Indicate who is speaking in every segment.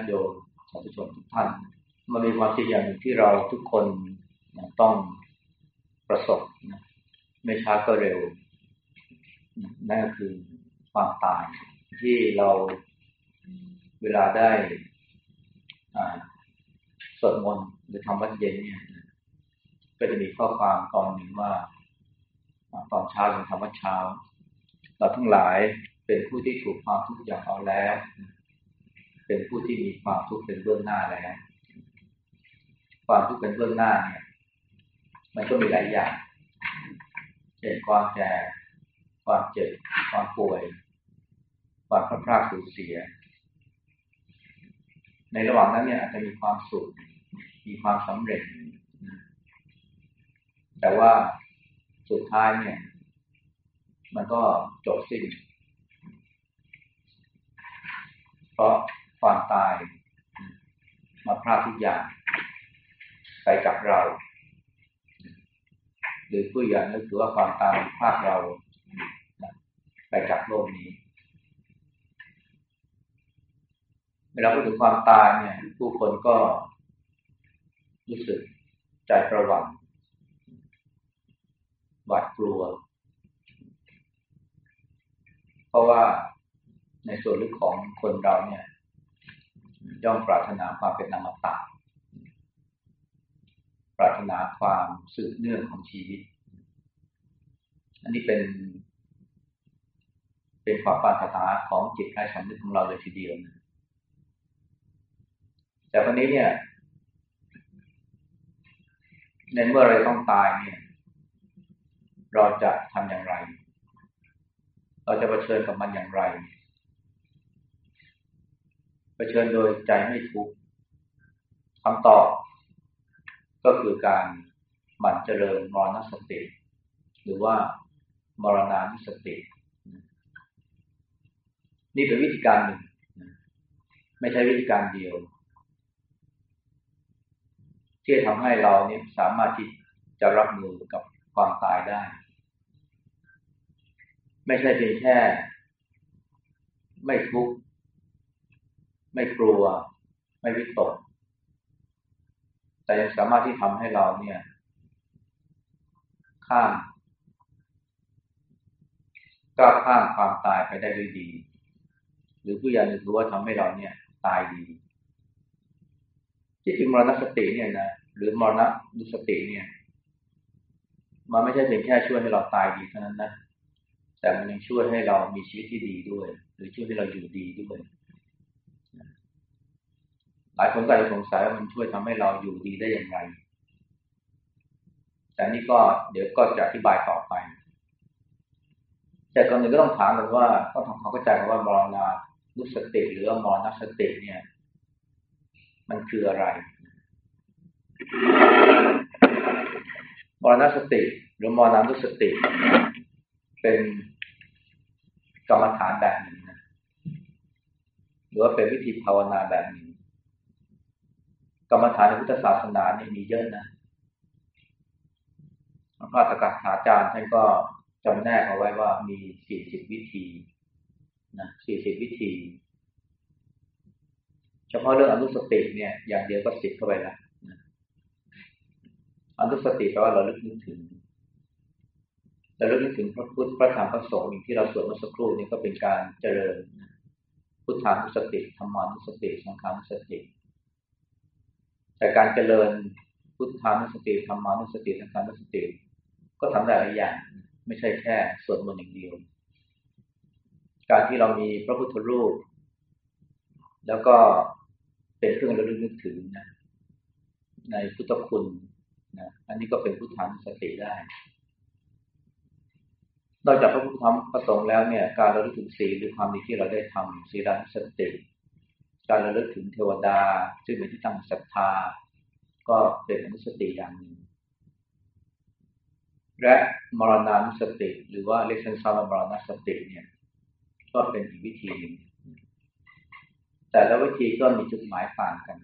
Speaker 1: ติโยมสาธุชนทุกท่าน มันมีความจริงอย่างหนึ่งที่เราทุกคนต้องประสบนะไม่ช้าก็เร็วนั่นก็คือความตายที่เราเวลาได้สวดมนต์หรือทำวัดเย็นเนี่ยก็จะมีข้อความตอนหนึ่งว่าตอนเช้าเป็นธรรมวัดเช้า เราทั้งหลายเป็นผู้ที่ถูกความทุกข์อย่างเอาแล้ว เป็นผู้ที่มีความทุกข์เป็นเบื้องหน้าแล้ว ความทุกข์เป็นเบื้องหน้าเนี่ย มันก็มีหลายอย่างเช่นความแก่ความเจ็บ ความป่วย ความพลาดพลาดสูญเสีย ในระหว่างนั้นเนี่ยอาจจะมีความสุข มีความสำเร็จ แต่ว่าสุดท้ายเนี่ย มันก็จบสิ้น เพราะ ความตาย มาพลาดทุกอย่าง ไปกับเรา หรือผู้อย่างก็คือว่าความตายพลาดเรา ไปจากโลกนี้เวลาพูดถึงความตายเนี่ย ผู้คนก็รู้สึกใจประวัติหวาดกลัว เพราะว่าในส่วนลึกของคนเราเนี่ย ย่อมปรารถนาความเป็นนามตะปรารถนาความสืบเนื่องของชีวิต อันนี้เป็น เป็นความปรารถนาของจิตใจสำนึกของเราเลยทีเดียวนะแต่วันนี้เนี่ยในเมื่อเราต้องตายเนี่ย เราจะทำอย่างไร เราจะเผชิญกับมันอย่างไร ชิญโดยใจไม่ทุกข์คำตอบ ก็คือการหมั่นเจริญมรณสติ หรือว่ามรณานุสติ นี่เป็นวิธีการหนึ่ง ไม่ใช่วิธีการเดียว ที่ทำให้เราเนี่ยสามารถที่จะรับมือกับความตายได้ ไม่ใช่เพียงแค่ ไม่ทุกข์ ไม่กลัว ไม่วิตก แต่ยังสามารถที่ทำให้เราเนี่ย ข้ามก้าวข้ามความตายไปได้ด้วยดี หรือผู้ยานึคือว่าทำให้เราเนี่ย ตายดี ที่จริงมรณสติเนี่ยนะหรือมรณะนุสติเนี่ย มันไม่ใช่เพียงแค่ช่วยให้เราตายดีเท่านั้นนะแต่มันยังช่วยให้เรามีชีวิตที่ดีด้วย หรือช่วยให้เราอยู่ดีด้วย ลายคนก็จะสงสัยว่ามันช่วยทำให้เราอยู่ดีได้อย่างไร แต่นี่ก็เดี๋ยวก็จะอธิบายต่อไป แต่ก่อนหนึ่งก็ต้องถามกันว่าต้องทำความเข้าใจกันว่ามรณานุสติหรือมรณสติเนี่ย มันคืออะไรมรณสติ หรือมรณานุสติ เป็นกรรมฐานแบบหนึ่งนะหรือว่าเป็นวิธีภาวนาแบบหนึ่ง กรรมฐานในพุทธศาสนานี่มีเยอะนะพระตกัถาจารย์ท่านก็จำแนกเอาไว้ว่ามีสี่สิบวิธีนะสี่สิบวิธี เฉพาะเรื่องอนุสติเนี่ย อย่างเดียวก็สิบเข้าไปแล้วอนุสติแปลว่าเราลึกนึกถึงเราลึกนึกถึงพระพุทธพระธรรมพระสงฆ์ที่เราสวดเมื่อสักครู่นี้ก็เป็นการเจริญพุทธานุสติธรรมานุสติสังขานุสติ แต่การเจริญพุทธานุสติธรรมานุสติสังขานุสติ ก็ทำได้หลายอย่าง ไม่ใช่แค่สวดมนต์อย่างเดียว การที่เรามีพระพุทธรูป แล้วก็เป็นเครื่องระลึกนึกถึงนะในพุทธคุณนะอันนี้ก็เป็นพุทธานุสติได้นอกจากพระพุทธธรรมประสงค์แล้วเนี่ยการระลึกถึงสีหรือความดีที่เราได้ทำสีดานุสติ การระลึกถึงเทวดา ซึ่งเป็นที่ตั้งศรัทธา ก็เป็นอนุสติอย่างหนึ่งและมรณานุสติ หรือว่าเรียกสั้นๆว่ามรณสติเนี่ย ก็เป็นอีกวิธีหนึ่งแต่ละวิธีก็มีจุดหมายต่างกัน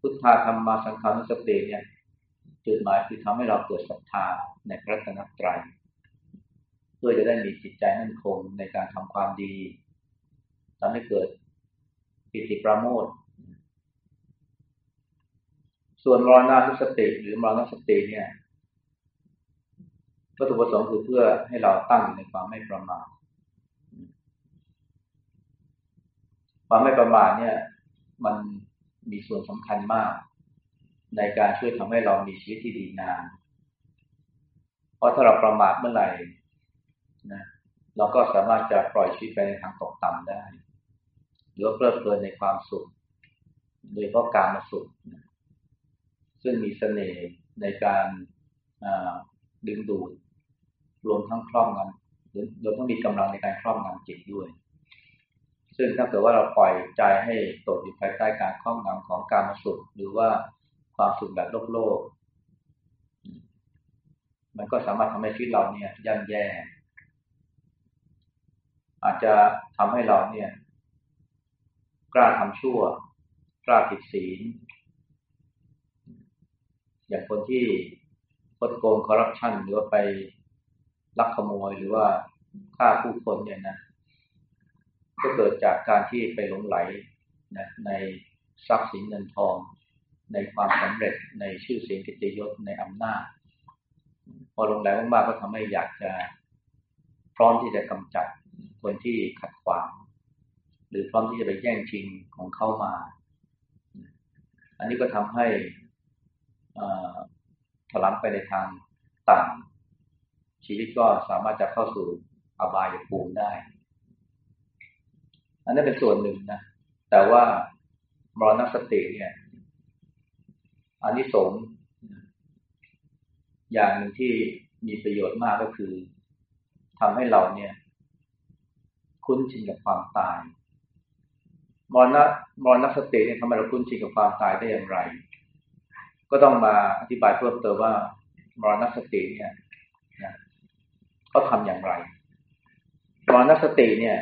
Speaker 1: พุทธาธรรมาสังขานุสติเนี่ย จุดหมายคือทำให้เราเกิดศรัทธาในพระตนตรัย เพื่อจะได้มีจิตใจมั่นคงในการทำความดี ทำให้เกิดปิติประโมทส่วนมรณะทุสติหรือมรณสติเนี่ยวัตถุประสงค์คือเพื่อให้เราตั้งในความไม่ประมาทความไม่ประมาทเนี่ย มันมีส่วนสำคัญมาก ในการช่วยทำให้เรามีชีวิตที่ดีนาน เพราะถ้าเราประมาทเมื่อไหร่นะเราก็สามารถจะปล่อยชีวิตไปในทางตกต่ำได้ หรือเพลิดเพลินในความสุข โดยเพราะการมาสุข ซึ่งมีเสน่ห์ในการดึงดูด รวมทั้งครอบงำหรือรวมทั้งมีกำลังในการครอบงำจิตด้วย ซึ่งถ้าเกิดว่าเราปล่อยใจให้ตกอยู่ภายใต้การครอบงำของการมาสุข หรือว่าความสุขแบบโลกโลก มันก็สามารถทำให้ชีวิตเราเนี่ยย่ำแย่ อาจจะทำให้เราเนี่ย กล้าทำชั่ว กล้าผิดศีล อย่างคนที่คดโกงคอร์รัปชันหรือว่าไปลักขโมยหรือว่าฆ่าผู้คนเนี่ยนะ ก็เกิดจากการที่ไปหลงไหลนะในทรัพย์สินเงินทอง ในความสำเร็จในชื่อเสียงกิจยศในอำนาจ พอหลงไหลมากๆก็ทำให้อยากจะพร้อมที่จะกำจัดคนที่ขัดขวาง หรือพร้อมที่จะไปแย่งชิงของเข้ามา อันนี้ก็ทำให้ถลำไปในทางต่ำชีวิตก็สามารถจะเข้าสู่อบายภูมิได้ อันนั้นเป็นส่วนหนึ่งนะ แต่ว่ามรณสติเนี่ยอันนี้สงอย่างหนึ่งที่มีประโยชน์มากก็คือทำให้เราเนี่ย คุ้นชินกับความตาย มรณะมรณสติเนี่ยทำให้เราคุ้นชินกับความตายได้อย่างไร ก็ต้องมาอธิบายเพิ่มเติมว่ามรณสติเนี่ยนะเขาทำอย่างไรมรณสติเนี่ย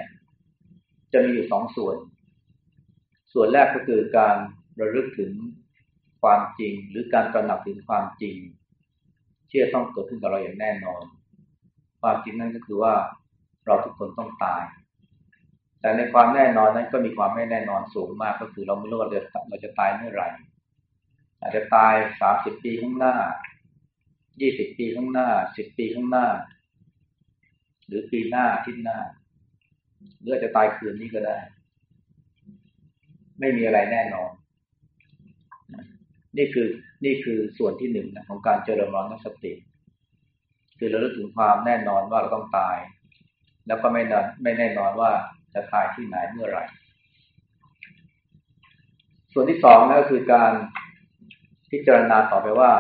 Speaker 1: จะมีอยู่สองส่วน ส่วนแรกก็คือการระลึกถึงความจริง หรือการตระหนักถึงความจริงที่จะต้องเกิดขึ้นกับเราอย่างแน่นอน ความจริงนั่นก็คือว่าเราทุกคนต้องตาย แต่ในความแน่นอนนั้นก็มีความไม่แน่นอนสูงมากก็คือเราไม่รู้ว่าเราจะตายเมื่อไหร่ อาจจะตายสามสิบปีข้างหน้ายี่สิบปีข้างหน้าสิบปีข้างหน้า หรือปีหน้าทิศหน้าหรืออาจจะตายคืนนี้ก็ได้ ไม่มีอะไรแน่นอน นี่คือนี่คือส่วนที่หนึ่งนะของการเจริญมรณสติ คือเราลึกถึงความแน่นอนว่าเราต้องตาย แล้วก็ไม่นอนไม่แน่นอนว่า จะตายที่ไหนเมื่อไหร่ ส่วนที่สองนะก็คือการพิจารณาต่อไปว่า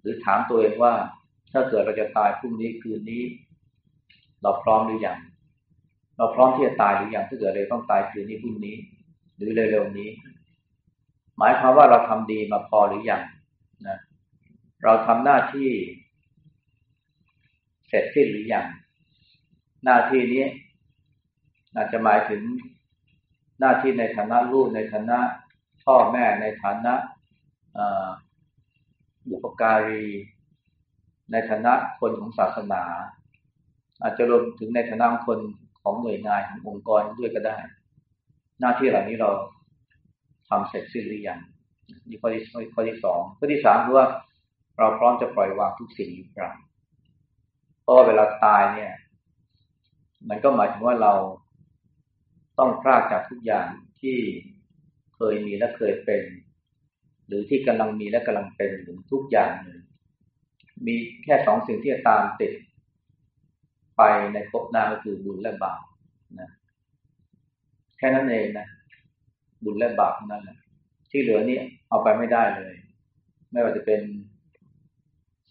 Speaker 1: หรือถามตัวเองว่า ถ้าเกิดเราจะตายพรุ่งนี้คืนนี้ เราพร้อมหรือยังเราพร้อมที่จะตายหรือยังถ้าเกิดเราต้องตายคืนนี้พรุ่งนี้ หรือเร็วๆนี้ หมายความว่าเราทำดีมาพอหรือยังนะเราทำหน้าที่เสร็จสิ้นหรือยังหน้าที่นี้ อาจจะหมายถึงหน้าที่ในฐานะลูกในฐานะพ่อแม่ในฐานะบุปการี ในฐานะคนของศาสนา อาจจะรวมถึงในฐานะคนของหน่วยงานขององค์กรด้วยก็ได้ หน้าที่เหล่านี้เราทำเสร็จสิ้นหรือยังนี่ข้อที่ข้อที่สองข้อที่สามคือว่าเราพร้อมจะปล่อยวางทุกสิ่งหรือเปล่าเพราะเวลาตายเนี่ย มันก็หมายถึงว่าเรา ต้องพลาดจากทุกอย่างที่เคยมีและเคยเป็น หรือที่กำลังมีและกำลังเป็นถึงทุกอย่างเลยมีแค่สองสิ่งที่จะตามติด ไปในภพหน้าก็คือบุญและบาปนะแค่นั้นเองนะบุญและบาปนั่นแหละที่เหลือนี่เอาไปไม่ได้เลย ไม่ว่าจะเป็น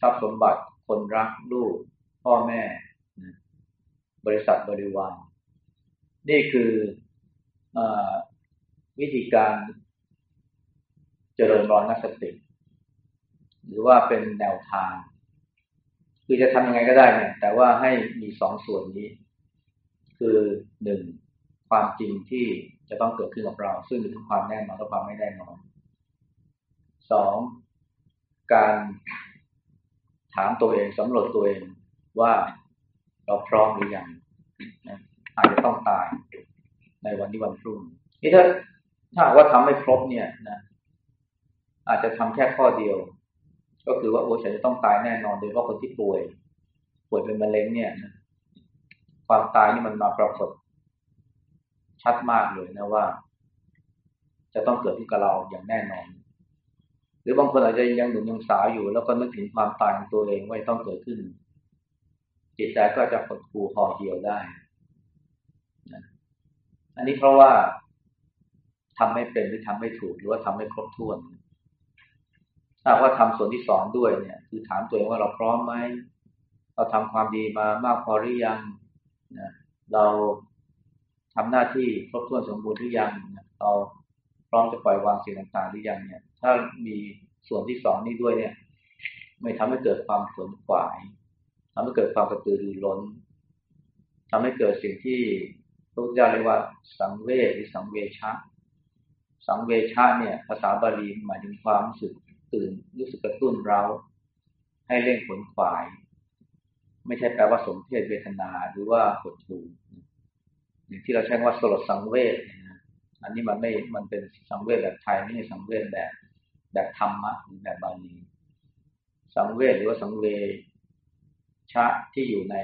Speaker 1: ทรัพย์สมบัติคนรักลูกพ่อแม่ บริษัทบริวาร นี่คืออวิธีการเจริญรอนนักสติหรือว่าเป็นแนวทาง คือจะทำยังไงก็ได้เนี่ยแต่ว่าให้มีสองส่วนนี้ คือหนึ่งความจริงที่จะต้องเกิดขึ้นกับเรา ซึ่งมีทั้งความแน่นอนและความไม่แน่นอนสองการถามตัวเองสำรวจตัวเองว่าเราพร้อมหรือยัง อาจจะต้องตาย ในวันนี้วันพรุ่งนี่ถ้าถ้าว่าทำไม่ครบเนี่ยนะอาจจะทำแค่ข้อเดียว ก็คือว่าโอ้ฉันจะต้องตายแน่นอนโดยเฉพาะคนที่ป่วย ป่วยเป็นมะเร็งเนี่ยนะความตายนี่มันมาปรากฏชัดมากเลยนะว่า จะต้องเกิดที่กับเราอย่างแน่นอน หรือบางคนอาจจะยังหนุ่มยังสาวอยู่ แล้วก็นึกถึงความตายของตัวเองว่าต้องเกิดขึ้น จิตใจก็จะหดหู่ห่อเหี่ยวได้ อันนี้เพราะว่าทำไม่เป็นหรือทำไม่ถูกหรือว่าทำไม่ครบถ้วนถ้าว่าทำส่วนที่สองด้วยเนี่ย คือถามตัวเองว่าเราพร้อมไหมเราทำความดีมามากพอหรือยังนะเราทำหน้าที่ครบถ้วนสมบูรณ์หรือยังเราพร้อมจะปล่อยวางสิ่งต่างๆหรือยังเนี่ย ถ้ามีส่วนที่สองนี้ด้วยเนี่ย ไม่ทำให้เกิดความขนขวายทำให้เกิดความกระตือรือร้นทำให้เกิดสิ่งที่ ระพุทธเจ้าเรียกว่า สังเวชหรือสังเวชะ สังเวชะเนี่ย ภาษาบาลีหมายถึงความรู้สึกตื่นรู้สึกกระตุ้นเราให้เร่งขนขวาย ไม่ใช่แปลว่าสมเพศเวทนาหรือว่าหดหู่อย่างที่เราใช้ว่าสลดสังเวชนอันนี้มันไม่มันเป็นสังเวชแบบไทยไม่ใช่สังเวชแบบแบบธรรมะหรือแบบบาลีสังเวชหรือว่าสังเวชะที่อยู่ใน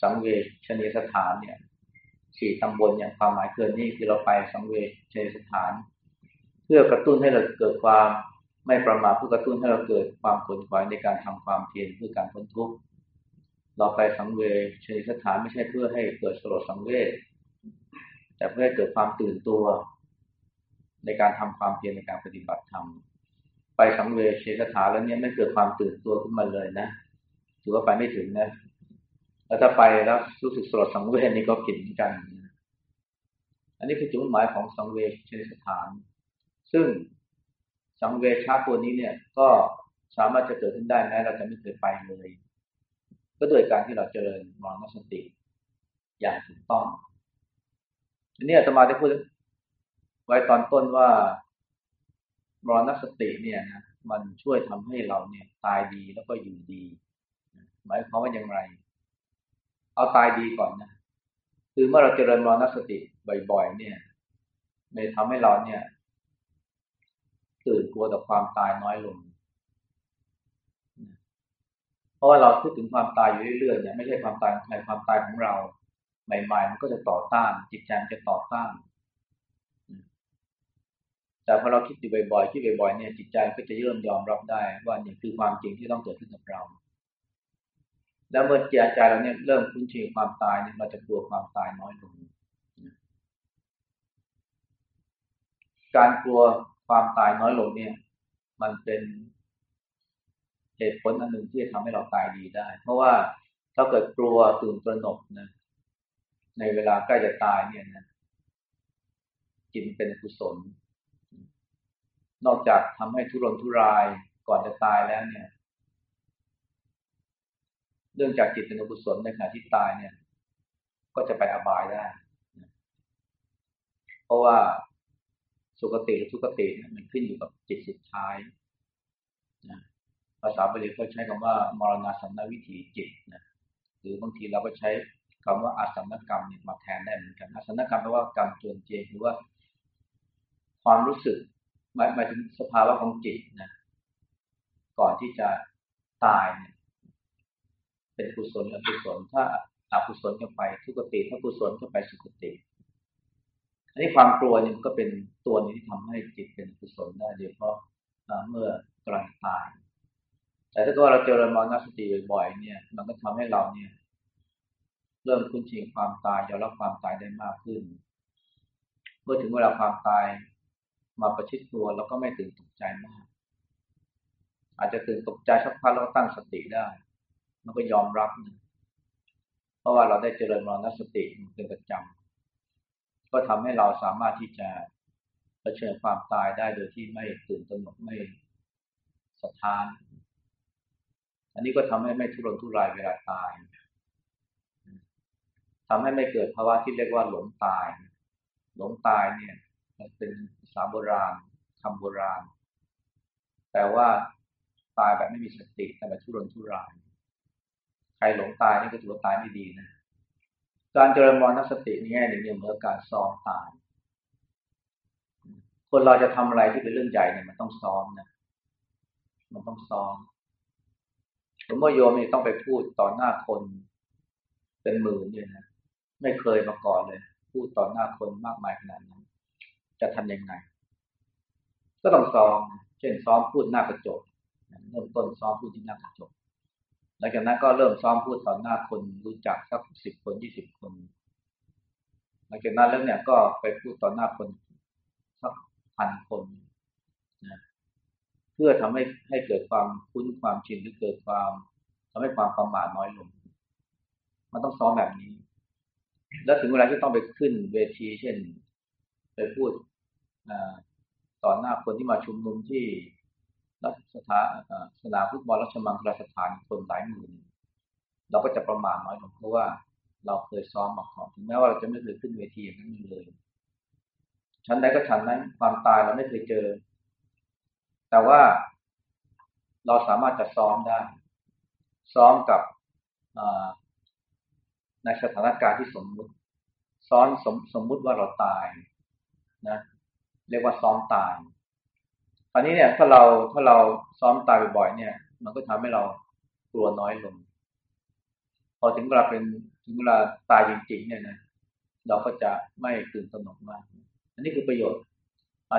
Speaker 1: สังเวชนีสถานเนี่ย สี่ตำบลอย่างความหมายเกินนี่คือเราไปสังเวชนีสถาน เพื่อกระตุ้นให้เราเกิดความไม่ประมาทเพื่อกระตุ้นให้เราเกิดความขนขวายในการทำความเพียรเพื่อการพ้นทุกข์เราไปสังเวชนีสถานไม่ใช่เพื่อให้เกิดสลดสังเวชแต่เพื่อให้เกิดความตื่นตัว ในการทำความเพียรในการปฏิบัติธรรมไปสังเวชสถานแล้วเนี่ยไม่เกิดความตื่นตัวขึ้นมาเลยนะถือว่าไปไม่ถึงนะ แล้วถ้าไปแล้วรู้สึกสลดสังเวชนี่ก็ผิดเหมือนกัน อันนี้คือจุดหมายของสังเวชนสถาน ซึ่งสังเวชชาตัวนี้เนี่ย ก็สามารถจะเกิดขึ้นได้แม้เราจะไม่เคยไปเลย ก็โดยการที่เราเจริญมรณสติ อย่างถูกต้องอันนี้อาตมาได้พูดไว้ตอนต้นว่ามรณสติเนี่ยนะมันช่วยทำให้เราเนี่ยตายดีแล้วก็อยู่ดี หมายความว่าอย่างไร เอาตายดีก่อนนะ คือเมื่อเราเจริญมรณสติบ่อยๆ เนี่ยมันทำให้เราเนี่ย ตื่นกลัวต่อความตายน้อยลง เพราะว่าเราพูดถึงความตายอยู่เรื่อยๆเนี่ยไม่ใช่ความตายของใครความตายของเรา ใหม่ๆ มันก็จะต่อต้าน จิตใจมันจะต่อต้าน แต่พอเราคิดอยู่บ่อยๆ คิดบ่อยๆ เนี่ยจิตใจก็จะเริ่มยอมรับได้ว่านี่คือความจริงที่ต้องเกิดขึ้นกับเรา แล้วเมื่อจิตใจเราเนี่ยเริ่มคุ้นชินความตายเนี่ยเราจะกลัวความตายน้อยลงการกลัวความตายน้อยลงเนี่ย มันเป็นเหตุผลอันหนึ่งที่จะทำให้เราตายดีได้ เพราะว่าถ้าเกิดกลัวตื่นตระหนกนะในเวลาใกล้จะตายเนี่ยนะจิตเป็นกุศล นอกจากทำให้ทุรนทุรายก่อนจะตายแล้วเนี่ย เรื่องจากจิตเป็นอกุศลในขณะที่ตายเนี่ย ก็จะไปอบายได้ เพราะว่าสุคติหรือทุกติเนี่ยมันขึ้นอยู่กับจิตสุดท้ายนะภาษาบาลีเขาใช้คำว่ามรณะสัมนวิถีจิตนะหรือบางทีเราก็ใช้คำว่าอาสัมนกรรมเนี่ยมาแทนได้เหมือนกันอาสัมนกรรมแปลว่ากรรมจวนเจหรือว่า ความรู้สึกหมายหมายถึงสภาวะของจิตนะก่อนที่จะตายเนี่ย เป็นกุศลอกุศลถ้าอกุศลก็ไปทุกติถ้ากุศลก็ไปสุคติอันนี้ความกลัวเนี่ยก็เป็นตัวนี้ที่ทำให้จิตเป็นกุศลได้โดยเฉพาะเมื่อกลางตาย แต่ถ้าตัวเราเจริญมรณสติบ่อยๆเนี่ย มันก็ทำให้เราเนี่ย เริ่มคุ้นชินความตายยอมรับความตายได้มากขึ้น เมื่อถึงเวลาความตายมาประชิดตัวเราก็ไม่ตื่นตกใจมาก อาจจะตื่นตกใจสักพักแล้วตั้งสติได้ มันก็ยอมรับนะเพราะว่าเราได้เจริญมรณสติเป็นประจำก็ทำให้เราสามารถที่จะเผชิญความตายได้โดยที่ไม่ตื่นตระหนกไม่สะท้าน อันนี้ก็ทำให้ไม่ทุรนทุรายเวลาตายทำให้ไม่เกิดภาวะที่เรียกว่าหลงตาย หลงตายเนี่ย มันเป็นภาษาโบราณคำโบราณ แต่ว่าตายแบบไม่มีสติแต่แบบทุรนทุราย รหลงตายนี่ก็ถือว่าตายไม่ดีนะ การเจริญมรณสตินี่แง่หนึ่งเนี่ยเหมือนการซ้อมตาย คนเราจะทำอะไรที่เป็นเรื่องใหญ่เนี่ยมันต้องซ้อมนะ มันต้องซ้อมผมว่าโยมนี่ต้องไปพูดต่อหน้าคนเป็นหมื่นเนี่ยนะ ไม่เคยมาก่อนเลย พูดต่อหน้าคนมากมายขนาดนั้น จะทำยังไง ก็ต้องซ้อม เช่นซ้อมพูดหน้ากระจกเริ่มต้นซ้อมพูดที่หน้ากระจก หลังจากนั้นก็เริ่มซ้อมพูดต่อหน้าคนรู้จักสักสิบคนยี่สิบคน หลังจากนั้นแล้วเนี่ยก็ไปพูดต่อหน้าคนสักพันคนนะเพื่อทำให้ให้เกิดความคุ้นความชินหรือเกิดความทำให้ความประมาทน้อยลง มันต้องซ้อมแบบนี้ แล้วถึงเวลาที่ต้องไปขึ้นเวทีเช่น ไปพูดต่อหน้าคนที่มาชุมนุมที่ สถานสนามฟุตบอลรัชมังคลาสถานคนหลายหมื่นเราก็จะประมาทน้อยลงเพราะว่าเราเคยซ้อมมาก่อนถึงแม้ว่าเราจะไม่เคยขึ้นเวทีอย่างนั้นเลยชั้นใดก็ชั้นนั้นความตายเราไม่เคยเจอ แต่ว่าเราสามารถจะซ้อมได้ ซ้อมกับในสถานการณ์ที่สมมุติ ซ้อนสมสมมุติว่าเราตายนะเรียกว่าซ้อมตาย อันนี้เนี่ยถ้าเราถ้าเราซ้อมตายบ่อยๆเนี่ย มันก็ทำให้เรากลัวน้อยลง พอถึงเวลาเป็นถึงเวลาตายจริงๆเนี่ยนะเราก็จะไม่ตื่นตระหนกมาก อันนี้คือประโยชน์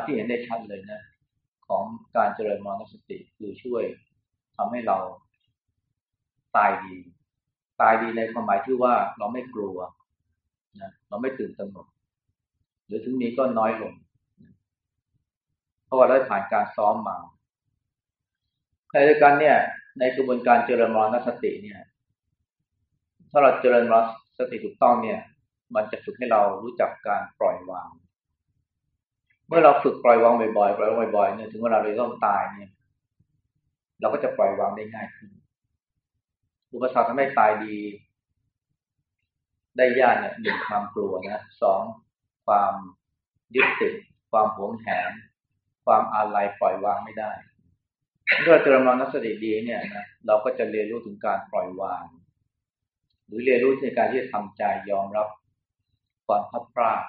Speaker 1: ที่เห็นได้ชัดเลยนะ ของการเจริญมรณสติคือช่วยทำให้เราตายดี ตายดีในความหมายที่ว่าเราไม่กลัวนะเราไม่ตื่นตระหนกหรือถึงนี้ก็น้อยลง เพราะว่าได้ผ่านการซ้อมมาในด้วยกันเนี่ย ในกระบวนการเจริญมรณสติเนี่ย ถ้าเราเจริญมรณสติถูกต้องเนี่ย มันจะฝึกให้เรารู้จักการปล่อยวาง เมื่อเราฝึกปล่อยวางบ่อยๆปล่อยวางบ่อยๆเนี่ยถึงเวลาเราต้องตายเนี่ย เราก็จะปล่อยวางได้ง่ายขึ้นอุปสรรคทำให้ตายดี ได้ยากเนี่ยหนึ่งความกลัวนะสองความยึดติดความหวงแหน ความอาลัยปล่อยวางไม่ได้เมื่อเจริญมรณสติดีเนี่ยนะเราก็จะเรียนรู้ถึงการปล่อยวาง หรือเรียนรู้ในการที่จะทำใจยอมรับความพัดพลาด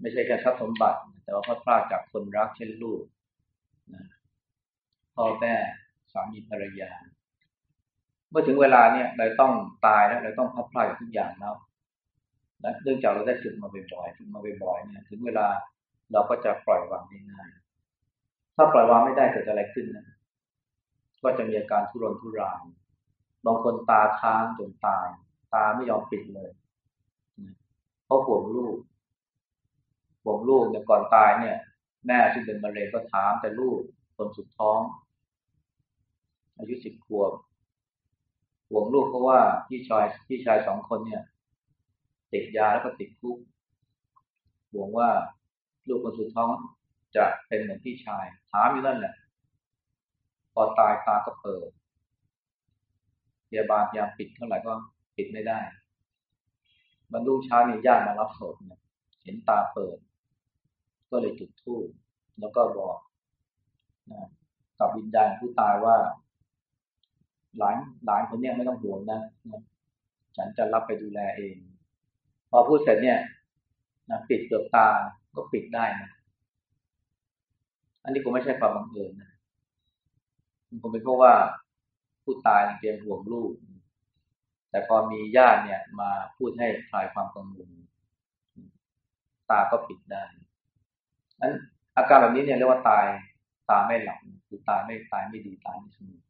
Speaker 1: ไม่ใช่แค่ทรัพย์สมบัติ แต่ว่าพัดพลาดจากคนรักเช่นลูกนะพ่อแม่สามีภรรยา เมื่อถึงเวลาเนี่ยเราต้องตายแล้วเราต้องพัดพลาดทุกอย่างแล้วและเนื่องจากเราได้ฝึกมาบ่อยๆฝึกมาบ่อยๆเนี่ยถึงเวลาเราก็จะปล่อยวางได้ง่าย ถ้าปล่อยวางไม่ได้เกิดอะไรขึ้นนะก็จะมีอาการทุรนทุรายบางคนตาค้างจนตาย ตาไม่ยอมปิดเลยเพราะห่วงลูกห่วงลูกเนี่ยก่อนตายเนี่ย แม่ซึ่งเป็นมะเร็งก็ถามแต่ลูกคนสุดท้อง อายุสิบขวบห่วงลูกเพราะว่าพี่ชายพี่ชายสองคนเนี่ย ติดยาแล้วก็ติดคุกห่วงว่าลูกคนสุดท้อง จะเป็นเหมือนพี่ชายถามอยู่นั่นแหละ พอตายตาก็เปิดพยาบาลพยายามปิดเท่าไหร่ก็ปิดไม่ได้บรรลุช้านี่ญาติมารับศพเนี่ยเห็นตาเปิด ก็เลยจุดธูปแล้วก็บอกนะกับวิญญาณผู้ตายว่า หลานหลานคนเนี้ยไม่ต้องห่วงนะนะฉันจะรับไปดูแลเอง พอพูดเสร็จเนี่ยนะปิดเกือบตาก็ปิดได้นะ อันนี้คงไม่ใช่ความบังเอิญนะมันคงเป็นเพราะว่าผู้ตายเตรียมห่วงลูก แต่พอมีญาติเนี่ยมาพูดให้คลายความกังวลตาก็ปิดได้นั้นอาการแบบนี้เนี่ยเรียกว่าตายตาไม่หลับคือตายไม่ตายไม่ดีตายไม่สงบ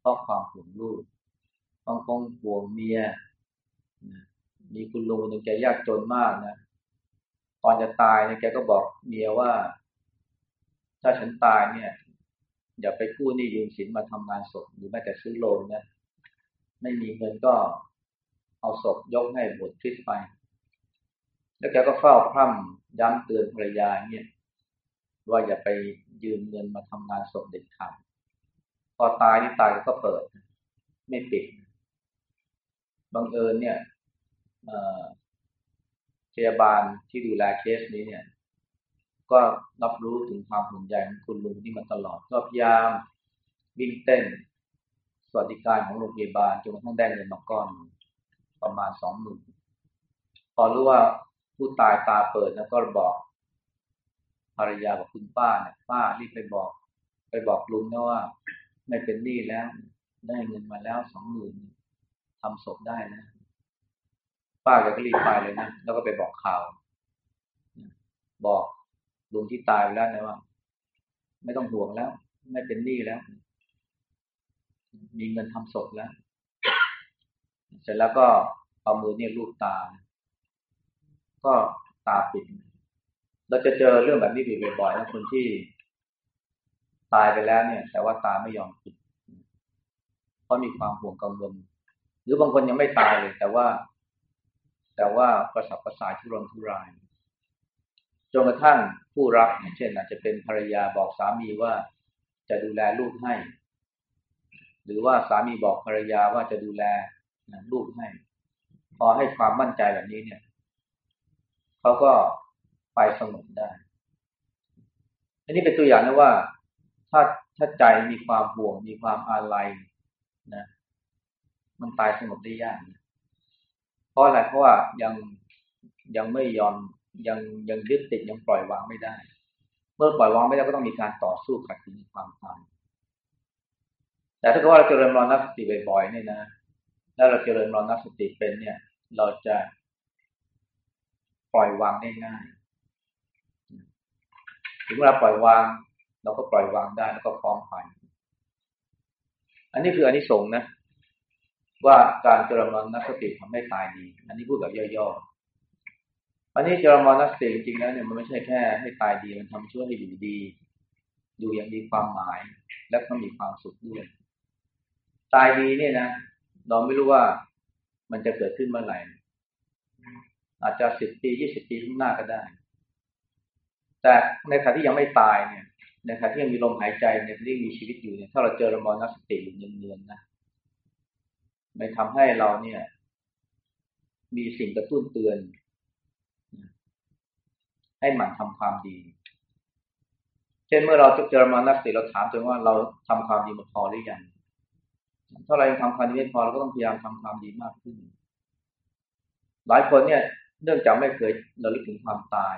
Speaker 1: เพราะความห่วงลูกบางคนห่วงเมียมีคุณลุงหนึ่งแกยากจนมากนะ ตอนจะตายเนี่ยแกก็บอกเมียว่า ถ้าฉันตายเนี่ย อย่าไปกู้หนี้ยืมสินมาทำงานศพหรือแม้แต่ซื้อโลงนะไม่มีเงินก็เอาศพยกให้บวชคริสไป แล้วแกก็เฝ้าพร่ำย้ำเตือนภรรยาเนี่ยว่าอย่าไปยืมเงินมาทำงานศพเด็ดขาดพอตายนี่ตายก็เปิด ไม่ปิดบังเอิญเนี่ยพยาบาลที่ดูแลเคสนี้เนี่ย ก็รับรู้ถึงความห่วงใยของคุณลุงที่มาตลอด ก็พยายามวิ่งเต้น สวัสดิการของโรงพยาบาลจนกระทั่งได้เงินมาก้อนประมาณสองหมื่นพอรู้ว่าผู้ตายตาเปิดแล้วก็บอกภรรยาบอกคุณป้าเนี่ยป้ารีบไปบอก ไปบอกลุงนะว่า ไม่เป็นหนี้แล้ว ได้เงินมาแล้วสองหมื่นทำศพได้นะ ป้าแกก็รีบไปเลยนะแล้วก็ไปบอกข่าวบอก ลุงที่ตายไปแล้วนะว่า ไม่ต้องห่วงแล้ว ไม่เป็นหนี้แล้ว มีเงินทำศพแล้ว เสร็จแล้วก็เอามือเนี่ยลูบตา ก็ตาปิด เราจะเจอเรื่องแบบนี้บ่อยๆนะคนที่ตายไปแล้วเนี่ย แต่ว่าตาไม่ยอมปิด เพราะมีความห่วงกังวล หรือบางคนยังไม่ตายเลย แต่ว่า แต่ว่าประสับประส่ายทุรนทุราย จนกระทั่งผู้รักเช่นอาจจะเป็นภรรยาบอกสามีว่าจะดูแลลูกให้ หรือว่าสามีบอกภรรยาว่าจะดูแลลูกให้ พอให้ความมั่นใจแบบนี้เนี่ยเขาก็ไปสงบได้ อันนี้เป็นตัวอย่างนะว่า ถ้าถ้าใจมีความห่วงมีความอาลัยนะ มันตายสงบได้ยากเพราะอะไรเพราะว่ายังยังไม่ยอม ยังยังยึดติดยังปล่อยวางไม่ได้ เมื่อปล่อยวางไม่ได้ก็ต้องมีการต่อสู้ขัดขืนความตายแต่ถ้าเกิดว่าเราเจริญมรณสติบ่อยๆเนี่ยนะถ้าเราเจริญมรณสติเป็นเนี่ย เราจะปล่อยวางได้ง่ายถึงเวลาปล่อยวาง เราก็ปล่อยวางได้แล้วก็พร้อมไปอันนี้คืออันนี้สงนะ ว่าการเจริญมรณสติทำให้ตายดี อันนี้พูดแบบย่อๆ อันนี้เจริญมรณสติจริงๆแล้วเนี่ยมันไม่ใช่แค่ให้ตายดีมันทำช่วยให้อยู่ดีอยู่อย่างมีความหมาย และก็มีความสุขด้วยตายดีเนี่ยนะเราไม่รู้ว่ามันจะเกิดขึ้นเมื่อไหร่ อาจจะสิบปียี่สิบปีข้างหน้าก็ได้ แต่ในขณะที่ยังไม่ตายเนี่ย ในขณะที่ยังมีลมหายใจในที่มีชีวิตอยู่เนี่ยถ้าเราเจอระมรณสติอยู่เนือนๆนะมันทำให้เราเนี่ย มีสิ่งกระตุ้นเตือน ให้หมั่นทำความดี เช่นเมื่อเราเจอระมรณสติเราถามตัวว่าเราทำความดีมาพอหรือยังถ้าเรายังทำความดีไม่พอเราก็ต้องพยายามทำความดีมากขึ้น หลายคนเนี่ยเนื่องจากไม่เคยเราลึกถึงความตาย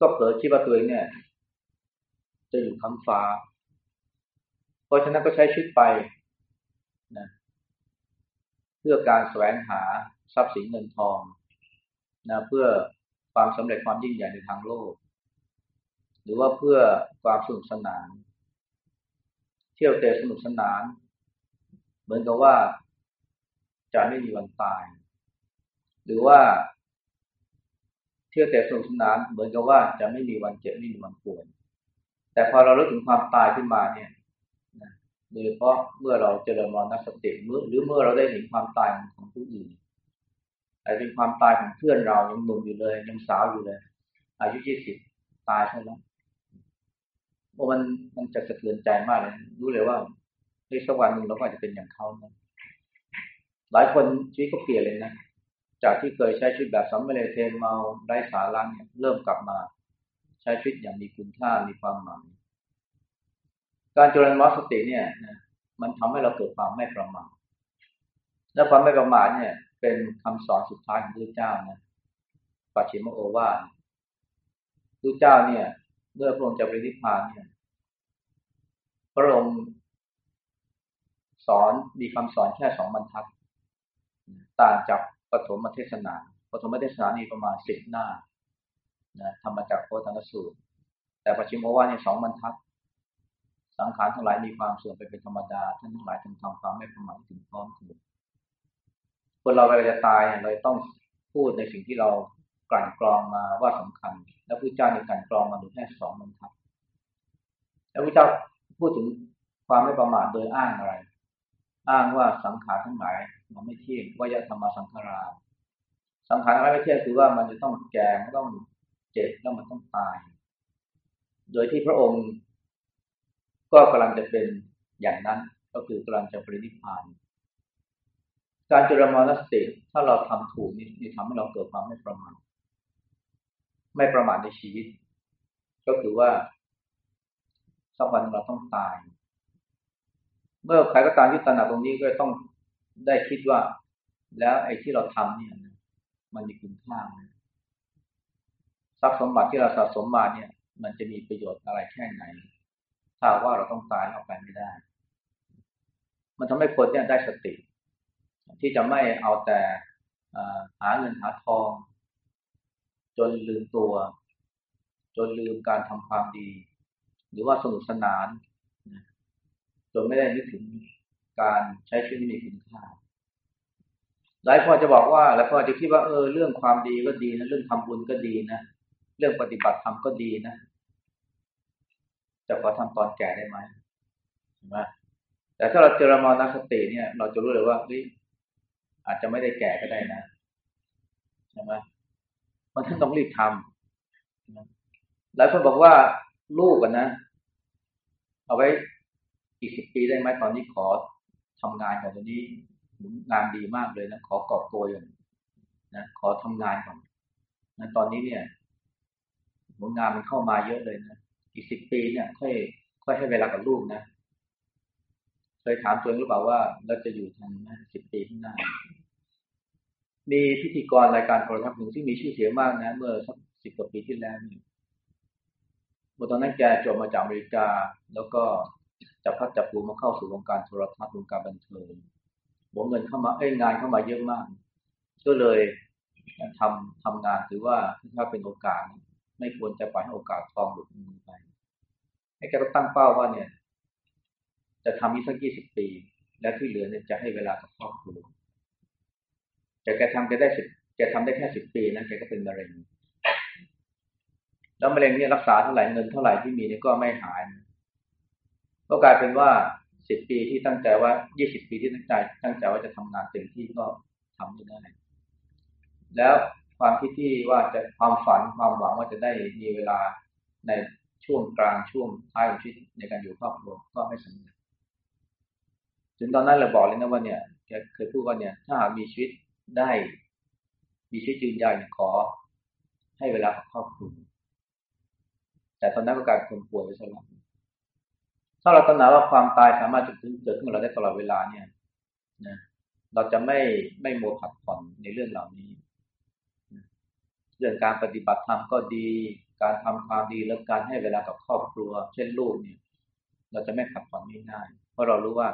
Speaker 1: ก็เผลอคิดว่าตัวเองเนี่ย จะอยู่ทั้งฟ้า เพราะฉะนั้นก็ใช้ชีวิตไปนะเพื่อการแสวงหาทรัพย์สินเงินทองนะเพื่อ ความสำเร็จความยิ่งใหญ่ในทางโลก หรือว่าเพื่อความสนุกสนาน เที่ยวเตะสนุกสนาน เหมือนกับว่าจะไม่มีวันตาย หรือว่า เที่ยวเตะสนุกสนาน เหมือนกับว่าจะไม่มีวันเจ็บไม่มีวันป่วยแต่พอเราเลิกถึงความตายขึ้นมาเนี่ยโดยเฉพาะเมื่อเราเจริญมรณสติเมื่อหรือเมื่อเราได้เห็นความตายของผู้อื่น อาจเป็นความตายของเพื่อนเรายังหนุ่มอยู่เลย ยังสาวอยู่เลย อายุยี่สิบตายใช่ไหมโอ้มันมันจะสะเทือนใจมากเลย รู้เลยว่าในสักวันหนึ่งเราก็อาจจะเป็นอย่างเขานะหลายคนชีวิตก็เปลี่ยนเลยนะจากที่เคยใช้ชีวิตแบบสัมเมเลเทนเมาไร้สาระเนี่ยเริ่มกลับมาใช้ชีวิตอย่างมีคุณค่ามีความหมายการเจริญมรสติเนี่ยมันทำให้เราเกิดความไม่ประมาทและความไม่ประมาทเนี่ย เป็นคำสอนสุดท้ายของพระเจ้านะปัจฉิมโอวาทพระเจ้าเนี่ย เมื่อพระองค์จะไปนิพพานเนี่ย พระองค์สอนมีคำสอนแค่สองบรรทัด ต่างจากปฐมเทศนาปฐมเทศนานี่ประมาณสิบหน้านะทำมาจากโคตรนสูตร แต่ปัจฉิมโอวาทนี่ยสองบรรทัด สังขารทั้งหลายมีความเสื่อมไปเป็นธรรมดาท่านทั้งหลายจงทำความไม่ประมาทถึงพร้อมถึง คนเราเวลาจะตายเราต้องพูดในสิ่งที่เรากลั่นกรองมาว่าสำคัญ แล้วพระเจ้าในการกรองมาดูแค่สองบรรทัดแล้วพระเจ้าพูดถึงความไม่ประมาทโดยอ้างอะไร อ้างว่าสังขารทั้งหลายมันไม่เที่ยงว่ายธรรมสังขาราสังขารอะไรไม่เที่ยงคือว่ามันจะต้องแก่มันต้องเจ็บแล้วมันต้องตาย โดยที่พระองค์ ก็กำลังจะเป็นอย่างนั้นก็คือกำลังจะปรินิพพาน การเจริญมรณสติถ้าเราทำถูกนี่ทำให้เราเกิดความไม่ประมาทไม่ประมาทในชีวิต ก็คือว่าสักวันเราต้องตาย เมื่อใครก็ตามที่ตระหนักตรงนี้ก็ต้องได้คิดว่า แล้วไอ้ที่เราทำเนี่ยมันมีคุณค่าทรัพย์สมบัติที่เราสะสมมาเนี่ย มันจะมีประโยชน์อะไรแค่ไหน ถ้าว่าเราต้องตายเอาไปไม่ได้ มันทำให้คนเนี่ยได้สติ ที่จะไม่เอาแต่หาเงินหาทอง จนลืมตัว จนลืมการทำความดี หรือว่าสนุกสนานจนไม่ได้นึกถึงการใช้ชีวิตมีคุณค่าหลายคนจะบอกว่าหลายคนจะคิดว่าเออเรื่องความดีก็ดีนะเรื่องทำบุญก็ดีนะเรื่องปฏิบัติธรรมก็ดีนะจะขอทำตอนแก่ได้ไหมใช่ไหมแต่ถ้าเราเจริญมรณสติเนี่ย เราจะรู้เลยว่าเฮ้ย อาจจะไม่ได้แก่ก็ได้นะใช่ไหมมันต้องรีบทำหลายคนบอกว่าลูกกันนะ เอาไว้อีกสิบปีได้ไหมตอนนี้ขอทำงานก่อนตอนนี้งานดีมากเลยนะขอกอบโกยนะขอทำงานก่อนนะตอนนี้เนี่ยผลงานมันเข้ามาเยอะเลยนะอีกสิบปีเนี่ย ค่อย ค่อยให้เวลากับลูกนะ เคยถามตัวเองหรือเปล่าว่า เราจะอยู่ทันไหมสิบปีข้างหน้า มีพิธีกรรายการโทรทัศน์หนึ่งที่มีชื่อเสียงมากนะ เมื่อสักสิบกว่าปีที่แล้วนี่เมื่อตอนนั้นแกจบมาจากอเมริกา แล้วก็จับพัดจับปูมาเข้าสู่วงการโทรทัศน์วงการบันเทิงบวกเงินเข้ามาเอ้ยงานเข้ามาเยอะมาก ก็เลยทำทำงานถือว่าถ้าเป็นโอกาส ไม่ควรจะปล่อยให้โอกาสทองหลุดมือไปให้แกก็ตั้งเป้าว่าเนี่ย จะทำนี้สักยี่สิบปี แล้วที่เหลือเนี่ยจะให้เวลากับครอบครัวแต่แกทำแกได้สิบแกทำได้แค่สิบปีนั้นแกก็เป็นมะเร็ง แล้วมะเร็งเนี่ยรักษาเท่าไหร่เงินเท่าไหร่ที่มีเนี่ยก็ไม่หาย ก็กลายเป็นว่าสิบปีที่ตั้งใจว่ายี่สิบปีที่ตั้งใจตั้งใจว่าจะทำงานเต็มที่ก็ทำไม่ได้ แล้วความคิดที่ว่าจะความฝันความหวังว่าจะได้มีเวลาในช่วงกลางช่วงท้ายของชีวิตในการอยู่ครอบครัวก็ไม่สำเร็จ ถึงตอนนั้นเราบอกเลยนะว่าเนี่ยแกเคยพูดว่าเนี่ย ถ้าหากมีชีวิตได้ มีชีวิตยืนยาวขอ ให้เวลาครอบครัวแต่ตอนนั้นก็กลายเป็นคนป่วยไปซะแล้วถ้าเราตระหนักว่าความตายสามารถจะเกิดขึ้นกับเราได้ตลอดเวลาเนี่ยนะเราจะไม่ไม่โมผัดผ่อนในเรื่องเหล่านี้ เรื่องการปฏิบัติธรรมก็ดี การทำความดีและการให้เวลากับครอบครัว เช่นลูกเนี่ย เราจะไม่ผัดผ่อนง่ายๆเพราะเรารู้ว่า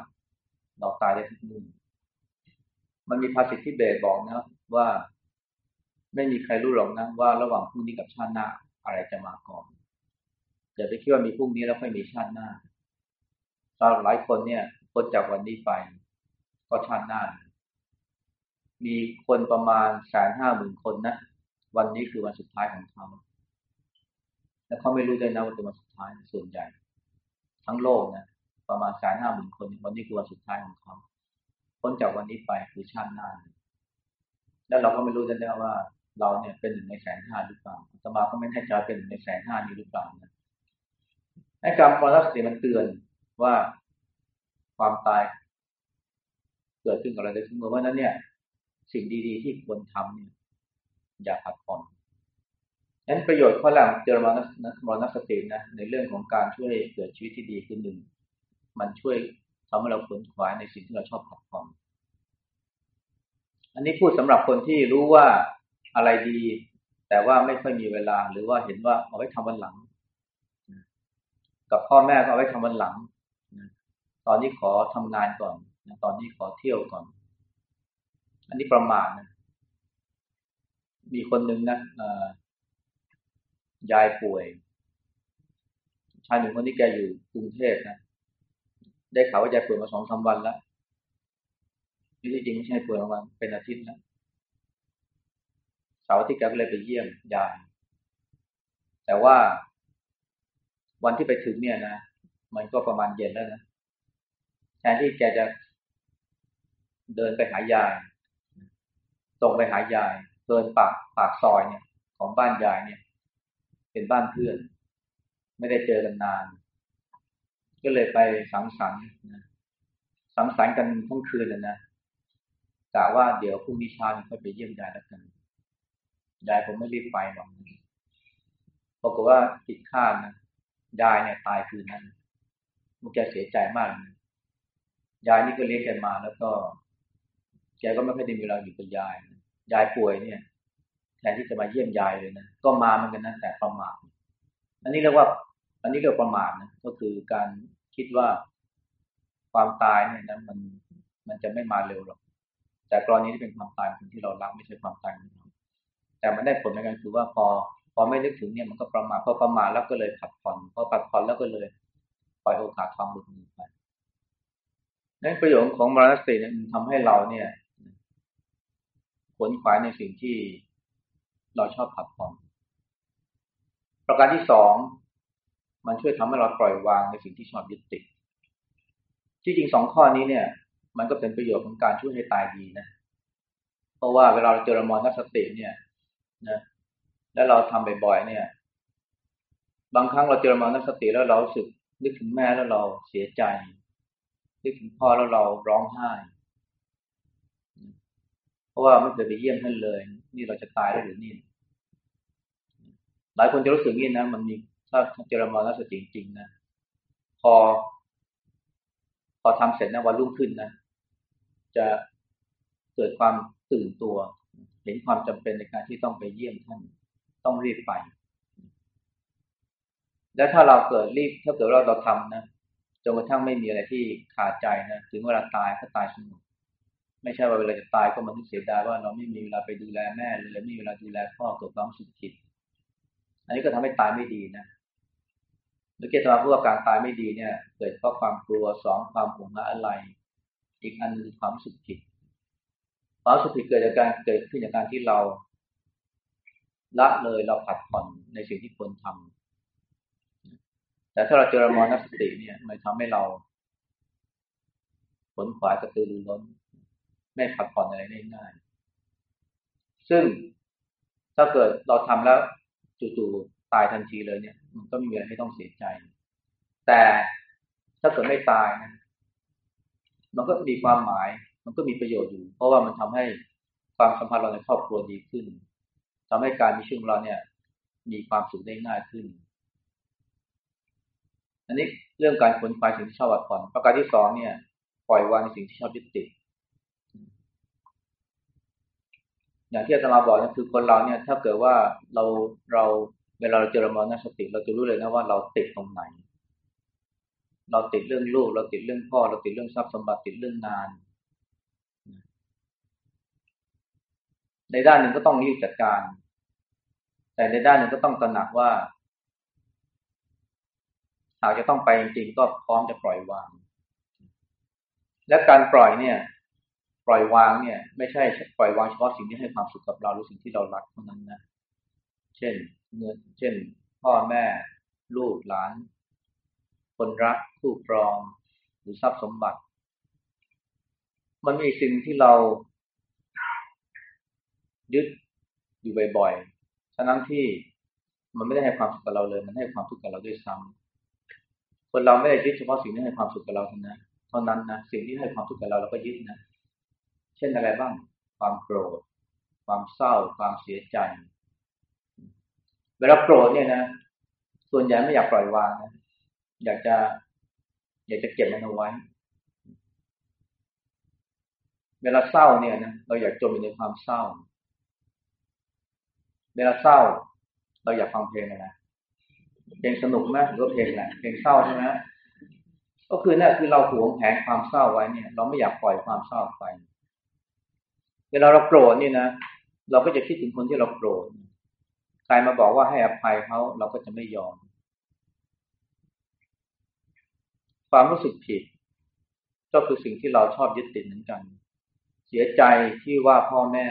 Speaker 1: เราตายได้ทุกมื่อมันมีภาษิตที่เบสบอกนะว่าไม่มีใครรู้หรอกนะว่าระหว่างพรุ่งนี้กับชาติหน้าอะไรจะมาก่อนอย่าไปคิดว่ามีพรุ่งนี้แล้วค่อยมีชาติหน้าสำหรับหลายคนเนี่ยพ้นจากวันนี้ไป ก็ชาติหน้า มีคนประมาณแสนห้าหมื่นคนนะวันนี้คือวันสุดท้ายของเขาและเขาไม่รู้ด้นะว่าเป็นวันสุดท้ายส่วนใหญ่ ทั้งโลกนะ ประมาณแสนห้าหมื่นคน วันนี้คือวันสุดท้ายของเขาพ้นจากวันนี้ไปคือชาติหน้า แล้วเราก็ไม่รู้ได้แล้วว่า เราเนี่ยเป็นหนึ่งในแสนห้าหรือเปล่าสมาก็ไม่แน่ใจเป็นหนึ่งในแสนห้านี้หรือเปล่านะไอ้กรรมมรณสติมันเตือนว่าความตาย เกิดขึ้นกับเราได้เสมอว่านั้นเนี่ย สิ่งดีๆ ที่ควรทำเนี่ยอย่าผัดผ่อนนั้นประโยชน์ข้อแรกเจริญมรณสตินะในเรื่องของการช่วยเกิดชีวิตที่ดีขึ้นหนึ่ง มันช่วยทำให้เราผลขวายในสิ่งที่เราชอบผัดผ่อนอันนี้พูดสำหรับคนที่รู้ว่าอะไรดี แต่ว่าไม่ค่อยมีเวลา หรือว่าเห็นว่าเอาไว้ทำวันหลัง กับพ่อแม่ก็เอาไว้ทำวันหลัง ตอนนี้ขอทำงานก่อน ตอนนี้ขอเที่ยวก่อน อันนี้ประมาทนะ มีคนหนึ่งนะยายป่วยชายหนึ่งคนที่แกอยู่กรุงเทพนะ ได้ข่าวว่ายายป่วยมาสองสาวันแล้วที่จริงไม่ใช่ป่วยมาวันเป็นอาทิตย์แล้วเสาร์ที่แกก็เลยไปเยี่ยมยายแต่ว่า วันที่ไปถึงเนี่ยนะมันก็ประมาณเย็นแล้วนะแทนที่แกจะเดินไปหายายตรงไปหายายเดินปากปากซอยเนี่ย ของบ้านยายเนี่ย เป็นบ้านเพื่อน ไม่ได้เจอกันนาน ก็เลยไปสังสรรค์สังสรรค์กันทั้งคืนเลยนะกะว่าเดี๋ยวพรุ่งนี้เช้าค่อยไปเยี่ยมยายแล้วกันยายผมไม่รีบไปหรอกปรากฏว่าผิดคาดนะยายเนี่ยตายคืนนั้นมันแกเสียใจมากเลยยายนี่ก็เลี้ยงแกมาแล้วก็แกก็ไม่ค่อยได้มีเวลาอยู่กับยายยายป่วยเนี่ยแทนที่จะมาเยี่ยมยายเลยนะก็มาเหมือนกันนะแต่ประมาทอันนี้เรียกว่า อันนี้เรียกประมาทนะก็คือการคิดว่าความตายเนี่ยนะมันมันจะไม่มาเร็วหรอกแต่กรณีที่เป็นความตายคนที่เรารักไม่ใช่ความตายของเราแต่มันได้ผลในการคือว่าพอพอไม่นึกถึงเนี่ยมันก็ประมาทพอประมาทแล้วก็เลยผัดผ่อนพอผัดผ่อนแล้วก็เลยปล่อยโอกาสความหลุดมือไปนั้นประโยชน์ของมรณสติเนี่ยมันทำให้เราเนี่ยขนขวายในสิ่งที่เราชอบผัดผ่อนประการที่สอง มันช่วยทำให้เราปล่อยวางในสิ่งที่ชอบยึดติดที่จริงสองข้อนี้เนี่ย มันก็เป็นประโยชน์ของการช่วยให้ตายดีนะ เพราะว่าเวลาเราเจอรมอนัสติเนี่ยนะแล้วเราทำบ่อยๆเนี่ย บางครั้งเราเจอรมอนัสติแล้วเราสึกนึกถึงแม่แล้วเราเสียใจ นึกถึงพ่อแล้วเราร้องไห้ เพราะว่าไม่เคยไปเยี่ยมท่านเลย นี่เราจะตายแล้วหรือนี่หลายคนจะรู้สึกนี่นะมันมี ถ้าเจอรมอนัสติจริงๆนะพอ พอทำเสร็จนะวันรุ่งขึ้นนะจะเกิดความตื่นตัว เห็นความจำเป็นในการที่ต้องไปเยี่ยมท่านต้องรีบไป และถ้าเราเกิดรีบถ้าเกิดเราเราทำนะจนกระทั่งไม่มีอะไรที่ขาดใจนะถึงเวลาตายก็ตายสนุกไม่ใช่ว่าเวลาจะตายก็มันต้เสียดายว่าเราไม่มีเวลาไปดูแลแม่เลยไม่มีเวลาดูแลพ่อเกิดความสุขผิด อันนี้ก็ทำให้ตายไม่ดีนะ เมื่อกี้ตมาพูดว่าการตายไม่ดีเนี่ย เกิดเพราะความกลัวสองความหวงอะไร อีกอันคือความสุขผิดความสุขผิดเกิดจากการเกิดขึ้นจากการที่เราละเลยเราผัดผ่อนในสิ่งที่ควรทำแต่ถ้าเราเจอมรณสติเนี่ย มันทำให้เราผลขวายกระตือรือร้น ไม่ผัดผ่อนอะไรได้ง่ายซึ่งถ้าเกิดเราทำแล้วจู่ๆตายทันทีเลยเนี่ย มันก็ไม่มีอะไรให้ต้องเสียใจ แต่ถ้าเกิดไม่ตายนะมันก็มีความหมาย มันก็มีประโยชน์อยู่ เพราะว่ามันทำให้ความสัมพันธ์เราในครอบครัวดีขึ้นทำให้การมีชีวิตเราเนี่ย มีความสุขได้ง่ายขึ้น อันนี้เรื่องการขนควายสิ่งที่ชอบวัดผ่อน ประการที่สองเนี่ย ปล่อยวางในสิ่งที่ชอบยึดติดอย่างที่อาจารย์มาบอกนะคือคนเราเนี่ย ถ้าเกิดว่าเราเรา เวลาเราเจอรมณสติ เราจะรู้เลยนะว่าเราติดตรงไหน เราติดเรื่องลูก เราติดเรื่องพ่อ เราติดเรื่องทรัพย์สมบัติติดเรื่องงาน ในด้านหนึ่งก็ต้องรีบจัดการ แต่ในด้านหนึ่งก็ต้องตระหนักว่าหากจะต้องไปจริงๆก็พร้อมจะปล่อยวาง และการปล่อยเนี่ย ปล่อยวางเนี่ย ไม่ใช่ปล่อยวางเฉพาะสิ่งที่ให้ความสุขกับเราหรือสิ่งที่เรารักเท่านั้นนะ เช่น เงินเช่น พ่อแม่ ลูกหลาน คนรักคู่ครอง หรือทรัพย์สมบัติ มันมีสิ่งที่เรายึดอยู่บ่อยๆฉะนั้นที่มันไม่ได้ให้ความสุขกับเราเลย มันให้ความทุกข์กับเราด้วยซ้ำคนเราไม่ได้ยึดเฉพาะสิ่งที่ให้ความสุขกับเราเท่านั้นเท่านั้นนะสิ่งที่ให้ความทุกข์กับเราเราก็ยึดนะ เช่นอะไรบ้าง ความโกรธ ความเศร้า ความเสียใจ เวลาโกรธเนี่ยนะ ส่วนใหญ่ไม่อยากปล่อยวางนะอยากจะ อยากจะเก็บมันเอาไว้ เวลาเศร้าเนี่ยนะเราอยากจมอยู่ในความเศร้า เวลาเศร้า เราอยากฟังเพลงอะไรเพลงสนุกไหมหรือเพลงอะไรเพลงเศร้าใช่ไหมก็คือเนี่ยคือเราหวงแผนความเศร้าไว้เนี่ย เราไม่อยากปล่อยความเศร้าไป เวลาเราโกรธนี่นะเราก็จะคิดถึงคนที่เราโกรธ ใครมาบอกว่าให้อภัยเขาเราก็จะไม่ยอม ความรู้สึกผิด ก็คือสิ่งที่เราชอบยึดติดเหมือนกัน เสียใจที่ว่าพ่อแม่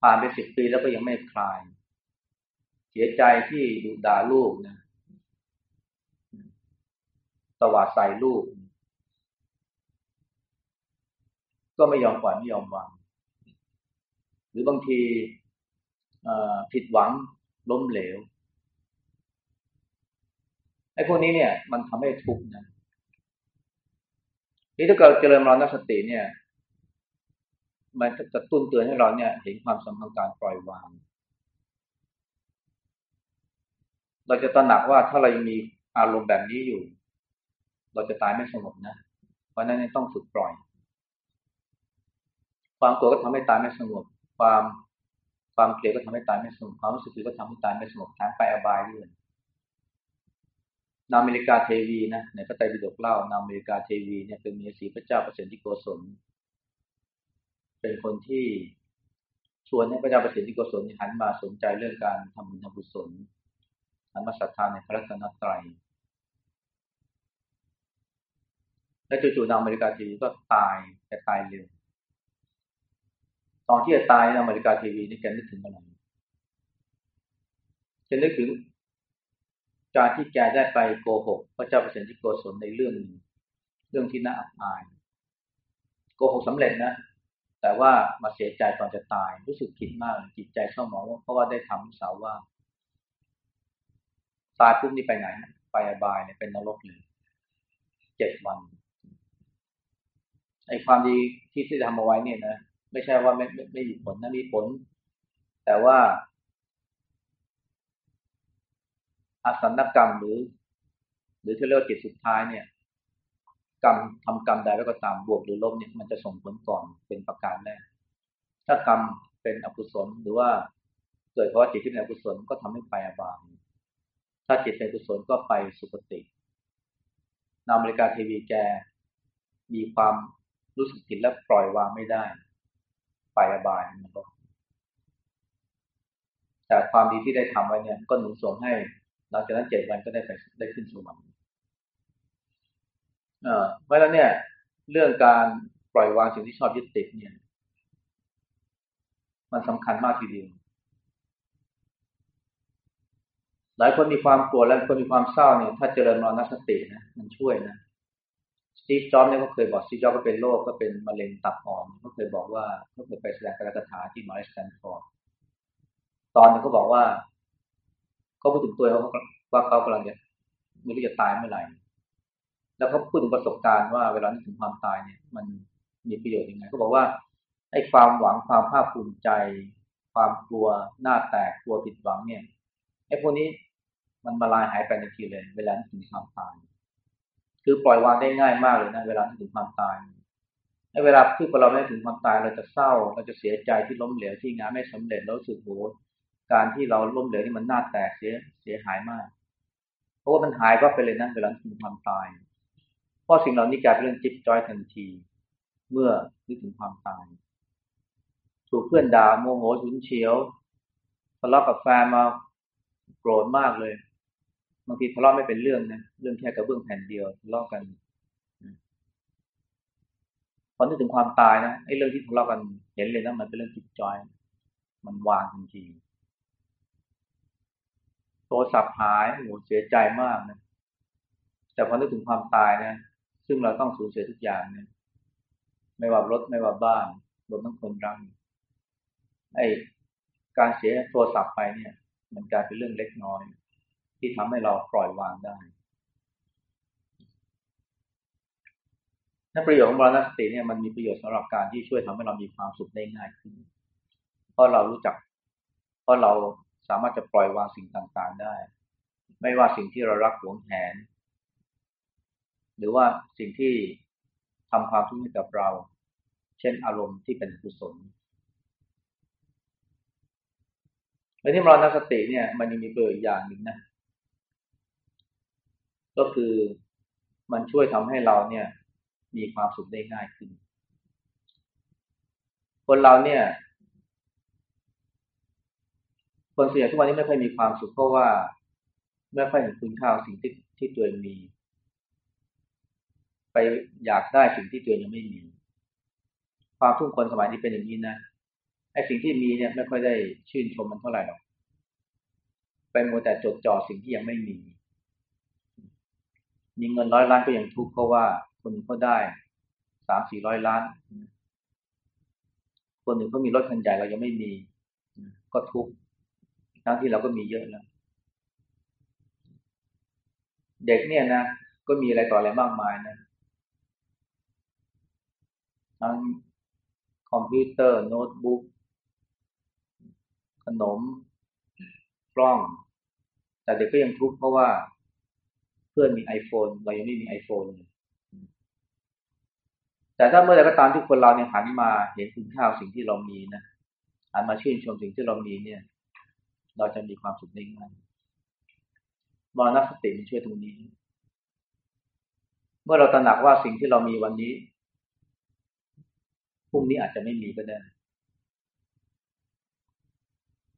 Speaker 1: ผ่านไปสิบปีแล้วก็ยังไม่คลาย เสียใจที่ดูด่าลูกนะตวาดใส่ลูก ก็ไม่ยอมปล่อยไม่ยอมวางหรือบางที ผิดหวังล้มเหลวไอ้พวกนี้เนี่ย มันทำให้ทุกข์นะนี่ถ้าเกิดเจริญมรณสติเนี่ย มันจะตุ้นเตือนให้เราเนี่ย เห็นความสำคัญการปล่อยวาง เราจะตระหนักว่าถ้าเรายังมีอารมณ์แบบนี้อยู่ เราจะตายไม่สงบนะ เพราะนั้นต้องฝึกปล่อย ความกลัวก็ทำให้ตายไม่สงบ ความ ความเกลียดก็ทำให้ตายไม่สงบความรู้สึกผิดก็ทำให้ตายไม่สงบแถมไปอบายด้วยนาอเมริกาเทวีนะในพระไตรปิฎกเล่านาอเมริกาเทวีเนี่ยเป็นเมียสีพระเจ้าปรตที่โกศลเป็นคนที่ชวนให้พระเจ้าปรตที่โกศลหันมาสนใจเรื่องการทำบุญทำบุญหันมาศรัทธาในพระรัตนตรัยและจู่ๆนาอเมริกาทีวีก็ตายแต่ตายเร็ว อนที่จะตายนอเมริกาทีวีนี่แกนึกถึงอะไรแกนึกถึงการที่แกได้ไปโกหกพระเจ้าเปรตที่โกศลในเรื่องเรื่องที่น่าอับอาย โกหกสำเร็จนะ แต่ว่ามาเสียใจตอนจะตายรู้สึกผิดมากจิตใจเศร้าหมองเพราะว่าได้ทำสาวว่า ตายปุ๊บนี่ไปไหน ไปอบายเนี่ยเป็นนรกเลยเจ็ดวันไอความดีที่ที่ทำเอาไว้เนี่ยนะ ไม่ใช่ว่าไม่ไม่ไม่มีผลนะมีผล แต่ว่าอาสันกรรมหรือ หรือที่เรียกว่าจิตสุดท้ายเนี่ย กรรมทำกรรมใดแล้วก็ตามบวกหรือลบเนี่ยมันจะส่งผลก่อนเป็นประการแรกถ้ากรรมเป็นอกุศลหรือว่าเกิดเพราะจิตที่เป็นอกุศลก็ทำให้ไปอบายถ้าจิตเป็นกุศลก็ไปสุคตินามริกาเทวีแกมีความรู้สึกผิดและปล่อยวางไม่ได้ ไปอบายมันก็แต่ความดีที่ได้ทำไว้เนี่ย ก็หนุนส่งให้หลังจากนั้นเจ็ดวันก็ได้ไปได้ขึ้นสวรรค์เออเพราะฉะนั้นเนี่ย เรื่องการปล่อยวางสิ่งที่ชอบยึดติดเนี่ย มันสำคัญมากทีเดียวหลายคนมีความกลัวและคนมีความเศร้าเนี่ย ถ้าเจริญมรณสตินะมันช่วยนะ สตีฟจ็อบส์เนี่ยก็เคยบอกสตีฟจ็อบส์ก็เป็นโรคก็เป็นมะเร็งตับอ่อนก็เคยบอกว่าเขาเคยไปแสดงปาฐกถาที่มหาวิทยาลัยสแตนฟอร์ดตอนนึงเขาบอกว่าเขาพูดถึงตัวเขาว่าเขากำลังจะไม่รู้จะตายเมื่อไหร่ แล้วเขาพูดถึงประสบการณ์ว่าเวลานึกถึงความตายเนี่ย มันมีประโยชน์ยังไงเขาบอกว่าไอ้ความหวังความภาคภูมิใจ ความกลัวหน้าแตกกลัวผิดหวังเนี่ยไอ้พวกนี้มันมาลายหายไปในทีเลย เวลานึกถึงความตาย คือปล่อยวางได้ง่ายมากเลยนะเวลาที่ถึงความตายในเวลาที่เราไม่ถึงความตายเราจะเศร้า เราจะเสียใจที่ล้มเหลวที่งานไม่สำเร็จแล้วรู้สึกโหการที่เราล้มเหลวนี่มันน่าแตกเสียเสียหายมาก เพราะว่ามันหายก็ไปเลยนะเวลาถึงความตาย เพราะสิ่งเหล่านี้กลายเป็นเรื่องจิตจอยทันที เมื่อนึกถึงความตาย ถูกเพื่อนด่าโมโหฉุนเฉียวทะเลาะกับแฟนมาโกรธมากเลยางทีทะเลาะไม่เป็นเรื่องนะเรื่องแค่กระเบื้องแผ่นเดียวทะเลาะกันพอนึกถึงความตายนะไอ้เรื่องที่ทะเลาะกันเห็นเลยนะมันเป็นเรื่องจิตจอย มันวางทันทีโทรศัพท์หายโหเสียใจมากนะแต่พอนึกถึงความตายนะซึ่งเราต้องสูญเสียทุกอย่างเนี่ยไม่ว่ารถไม่ว่าบ้านรวมทั้งคนรักไอ้การเสียโทรศัพท์ไปเนี่ย มันกลายเป็นเรื่องเล็กน้อย ที่ทำให้เราปล่อยวางได้นั่นประโยชน์ของบรณสติเนี่ยมันมีประโยชน์สำหรับการที่ช่วยทำให้เรามีความสุขได้ง่ายขึ้น เพราะเรารู้จัก เพราะเราสามารถจะปล่อยวางสิ่งต่างๆได้ ไม่ว่าสิ่งที่เรารักหวงแหน หรือว่าสิ่งที่ทำความทุกข์ให้กับเรา เช่นอารมณ์ที่เป็นกุศลและที่มรณสติเนี่ยมันยังมีประโยชน์อย่างหนึ่งนะ ก็คือมันช่วยทำให้เราเนี่ย มีความสุขได้ง่ายขึ้น คนเราเนี่ย คนเสียทุกวันนี้ไม่ค่อยมีความสุขเพราะว่า ไม่ค่อยเห็นคุณค่าสิ่งที่ที่ตัวเองมี ไปอยากได้สิ่งที่ตัวเองยังไม่มี ความทุกคนสมัยนี้เป็นอย่างนี้นะไอ้สิ่งที่มีเนี่ยไม่ค่อยได้ชื่นชมมันเท่าไหร่หรอกไปโมแต่จดจ่อสิ่งที่ยังไม่มี มีเงินร้อยล้านก็ยังทุกข์เพราะว่าคนหนึ่งเขาได้สามสี่ร้อยล้าน คนหนึ่งเขามีรถคันใหญ่เรายังไม่มี ก็ทุกข์ทั้งที่เราก็มีเยอะแล้วเด็กเนี่ยนะก็มีอะไรต่ออะไรมากมายนะทั้งคอมพิวเตอร์โน้ตบุ๊กขนมกล้อง แต่เด็กก็ยังทุกข์เพราะว่า เพื่อนมีไอโฟนเรายังไม่มีไอโฟนแต่ถ้าเมื่อใดก็ตามที่คนเราเนี่ยหันมาเห็นคุณค่าสิ่งที่เรามีนะหันมาชื่นชมสิ่งที่เรามีเนี่ย เราจะมีความสุขได้ง่ายมรณสติมันช่วยตรงนี้ เมื่อเราตระหนักว่าสิ่งที่เรามีวันนี้พรุ่งนี้อาจจะไม่มีก็ได้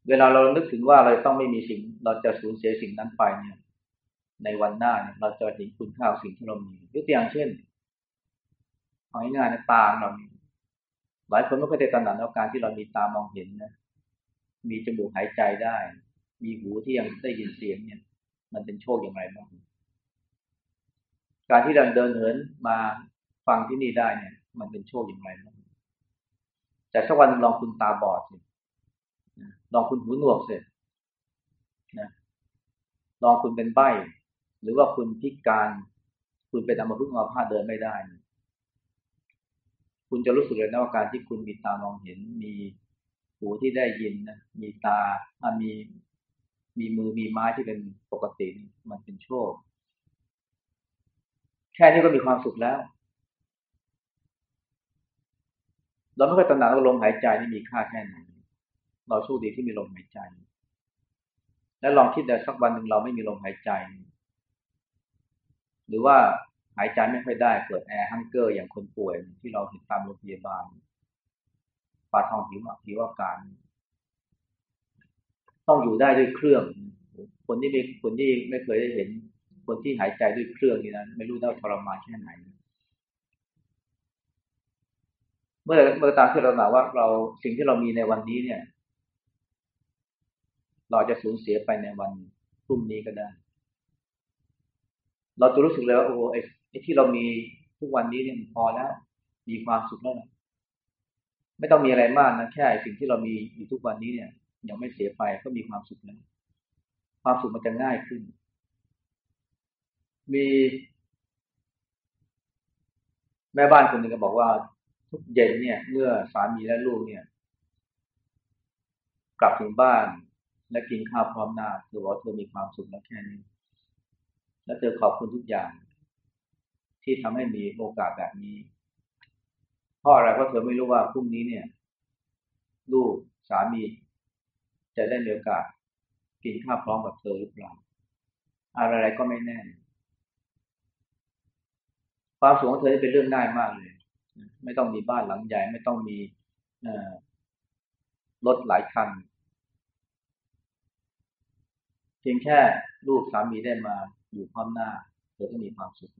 Speaker 1: เวลาเรานึกถึงว่าเราต้องไม่มีสิ่ง เราจะสูญเสียสิ่งนั้นไปเนี่ย ในวันหน้าเนี่ยเราจะเห็นคุณค่าสิ่งที่เรามียกตัวอย่างเช่นเอาง่ายๆนะตาเรามีหลายคนไม่เคยได้ตระหนักในการที่เรามีตามองเห็นนะ มีจมูกหายใจได้ มีหูที่ยังได้ยินเสียงเนี่ย มันเป็นโชคอย่างไรบ้างการที่เราเดินเหินมาฟังที่นี่ได้เนี่ย มันเป็นโชคอย่างไรบ้างแต่สักวันลองคุณตาบอดสิลองคุณหูหนวกสินะลองคุณเป็นใบ หรือว่าคุณพิการคุณเป็นอัมพฤกษ์อัมพาตเดินไม่ได้ คุณจะรู้สึกเลยนะว่าการที่คุณมีตามองเห็น มีหูที่ได้ยินนะมีตามีมีมือมีไม้ที่เป็นปกติมันเป็นโชค แค่นี้ก็มีความสุขแล้วเราไม่เคยตระหนักว่าลมหายใจนี่มีค่าแค่ไหน เราโชคดีที่มีลมหายใจ และลองคิดแต่สักวันหนึ่งเราไม่มีลมหายใจ หรือว่าหายใจไม่ค่อยได้เกิดแอร์ฮังเกอร์อย่างคนป่วยที่เราเห็นตามโรงพยาบาลปาทองผิวผิวอาการ ต้องอยู่ได้ด้วยเครื่อง คนที่ไม่คนที่ไม่เคยได้เห็น คนที่หายใจด้วยเครื่องนี่นะไม่รู้ว่าทรมานแค่ไหน เมื่อเมื่อตามที่เราหนาว่าเราสิ่งที่เรามีในวันนี้เนี่ย เราจะสูญเสียไปในวันพรุ่งนี้ก็ได้ เราจะรู้สึกเลยว่าโอ้ไอ้ที่เรามีทุกวันนี้เนี่ยพอแล้ว มีความสุขแล้วนะไม่ต้องมีอะไรมากนะแค่สิ่งที่เรามีอยู่ทุกวันนี้เนี่ยยังไม่เสียไปก็มีความสุขแล้วความสุขมันจะง่ายขึ้น มีแม่บ้านคนหนึ่งก็บอกว่า ทุกเย็นเนี่ย เมื่อสามีและลูกเนี่ย กลับถึงบ้านและกินข้าวพร้อมหน้าเธอบอกเธอมีความสุขแล้วแค่นี้ และเธอขอบคุณทุกอย่าง ที่ทำให้มีโอกาสแบบนี้ เพราะอะไรเพราะเธอไม่รู้ว่าพรุ่งนี้เนี่ย ลูกสามี จะได้มีโอกาสกินข้าวพร้อมกับเธอหรือเปล่าอะไรก็ไม่แน่ ความสูงของเธอเป็นเรื่องง่ายมากเลย ไม่ต้องมีบ้านหลังใหญ่ ไม่ต้องมีรถหลายคันเพียงแค่ลูกสามีได้มา อยู่พร้อมหน้าเธอก็มีความสุข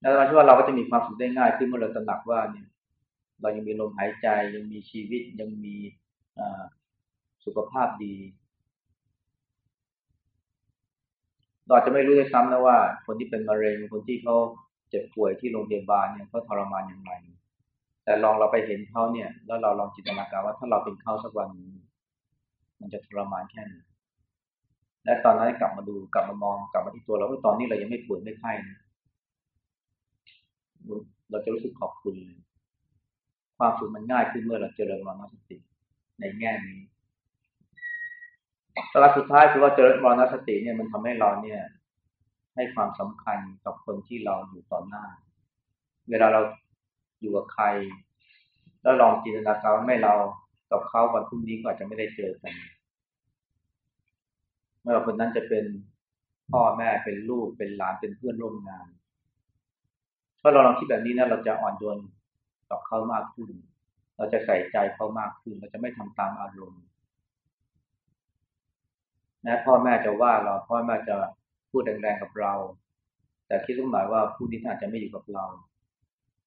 Speaker 1: แล้วเราเชื่อว่าเราก็จะมีความสุขได้ง่ายขึ้นเมื่อเราตระหนักว่าเนี่ย เรายังมีลมหายใจยังมีชีวิตยังมีสุขภาพดี เราจะไม่รู้ด้วยซ้ำนะว่า คนที่เป็นมะเร็งคนที่เขาเจ็บป่วยที่โรงพยาบาลเนี่ยเขาทรมานอย่างไรแต่ลองเราไปเห็นเขาเนี่ย แล้วเราลองจินตนาการว่าถ้าเราเป็นเขาสักวัน มันจะทรมานแค่ไหน และตอนนั้นกลับมาดูกลับมามองกลับมาที่ตัวเราว่าตอนนี้เรายังไม่ป่วยไม่ไข้นะเราจะรู้สึกขอบคุณความสุขมันง่ายขึ้นเมื่อเราเจริญมรณสติในแง่นี้สาระสุดท้ายคือว่าเจริญมรณสติเนี่ยมันทำให้เราเนี่ย ให้ความสำคัญกับคนที่เราอยู่ต่อหน้า เวลาเราอยู่กับใคร แล้วลองจินตนาการว่าไม่เรากับเขาวันพรุ่งนี้ก็อาจจะไม่ได้เจอกัน ไม่ว่าคนนั้นจะเป็นพ่อแม่เป็นลูกเป็นหลานเป็นเพื่อนร่วมงานถ้าเราลองคิดแบบนี้นะเราจะอ่อนโยนกับเขามากขึ้น เราจะใส่ใจเขามากขึ้น เราจะไม่ทำตามอารมณ์แม้พ่อแม่จะว่าเราพ่อแม่จะพูดแรงๆกับเรา แต่คิดต้หมายว่าผู้นี้อาจจะไม่อยู่กับเรา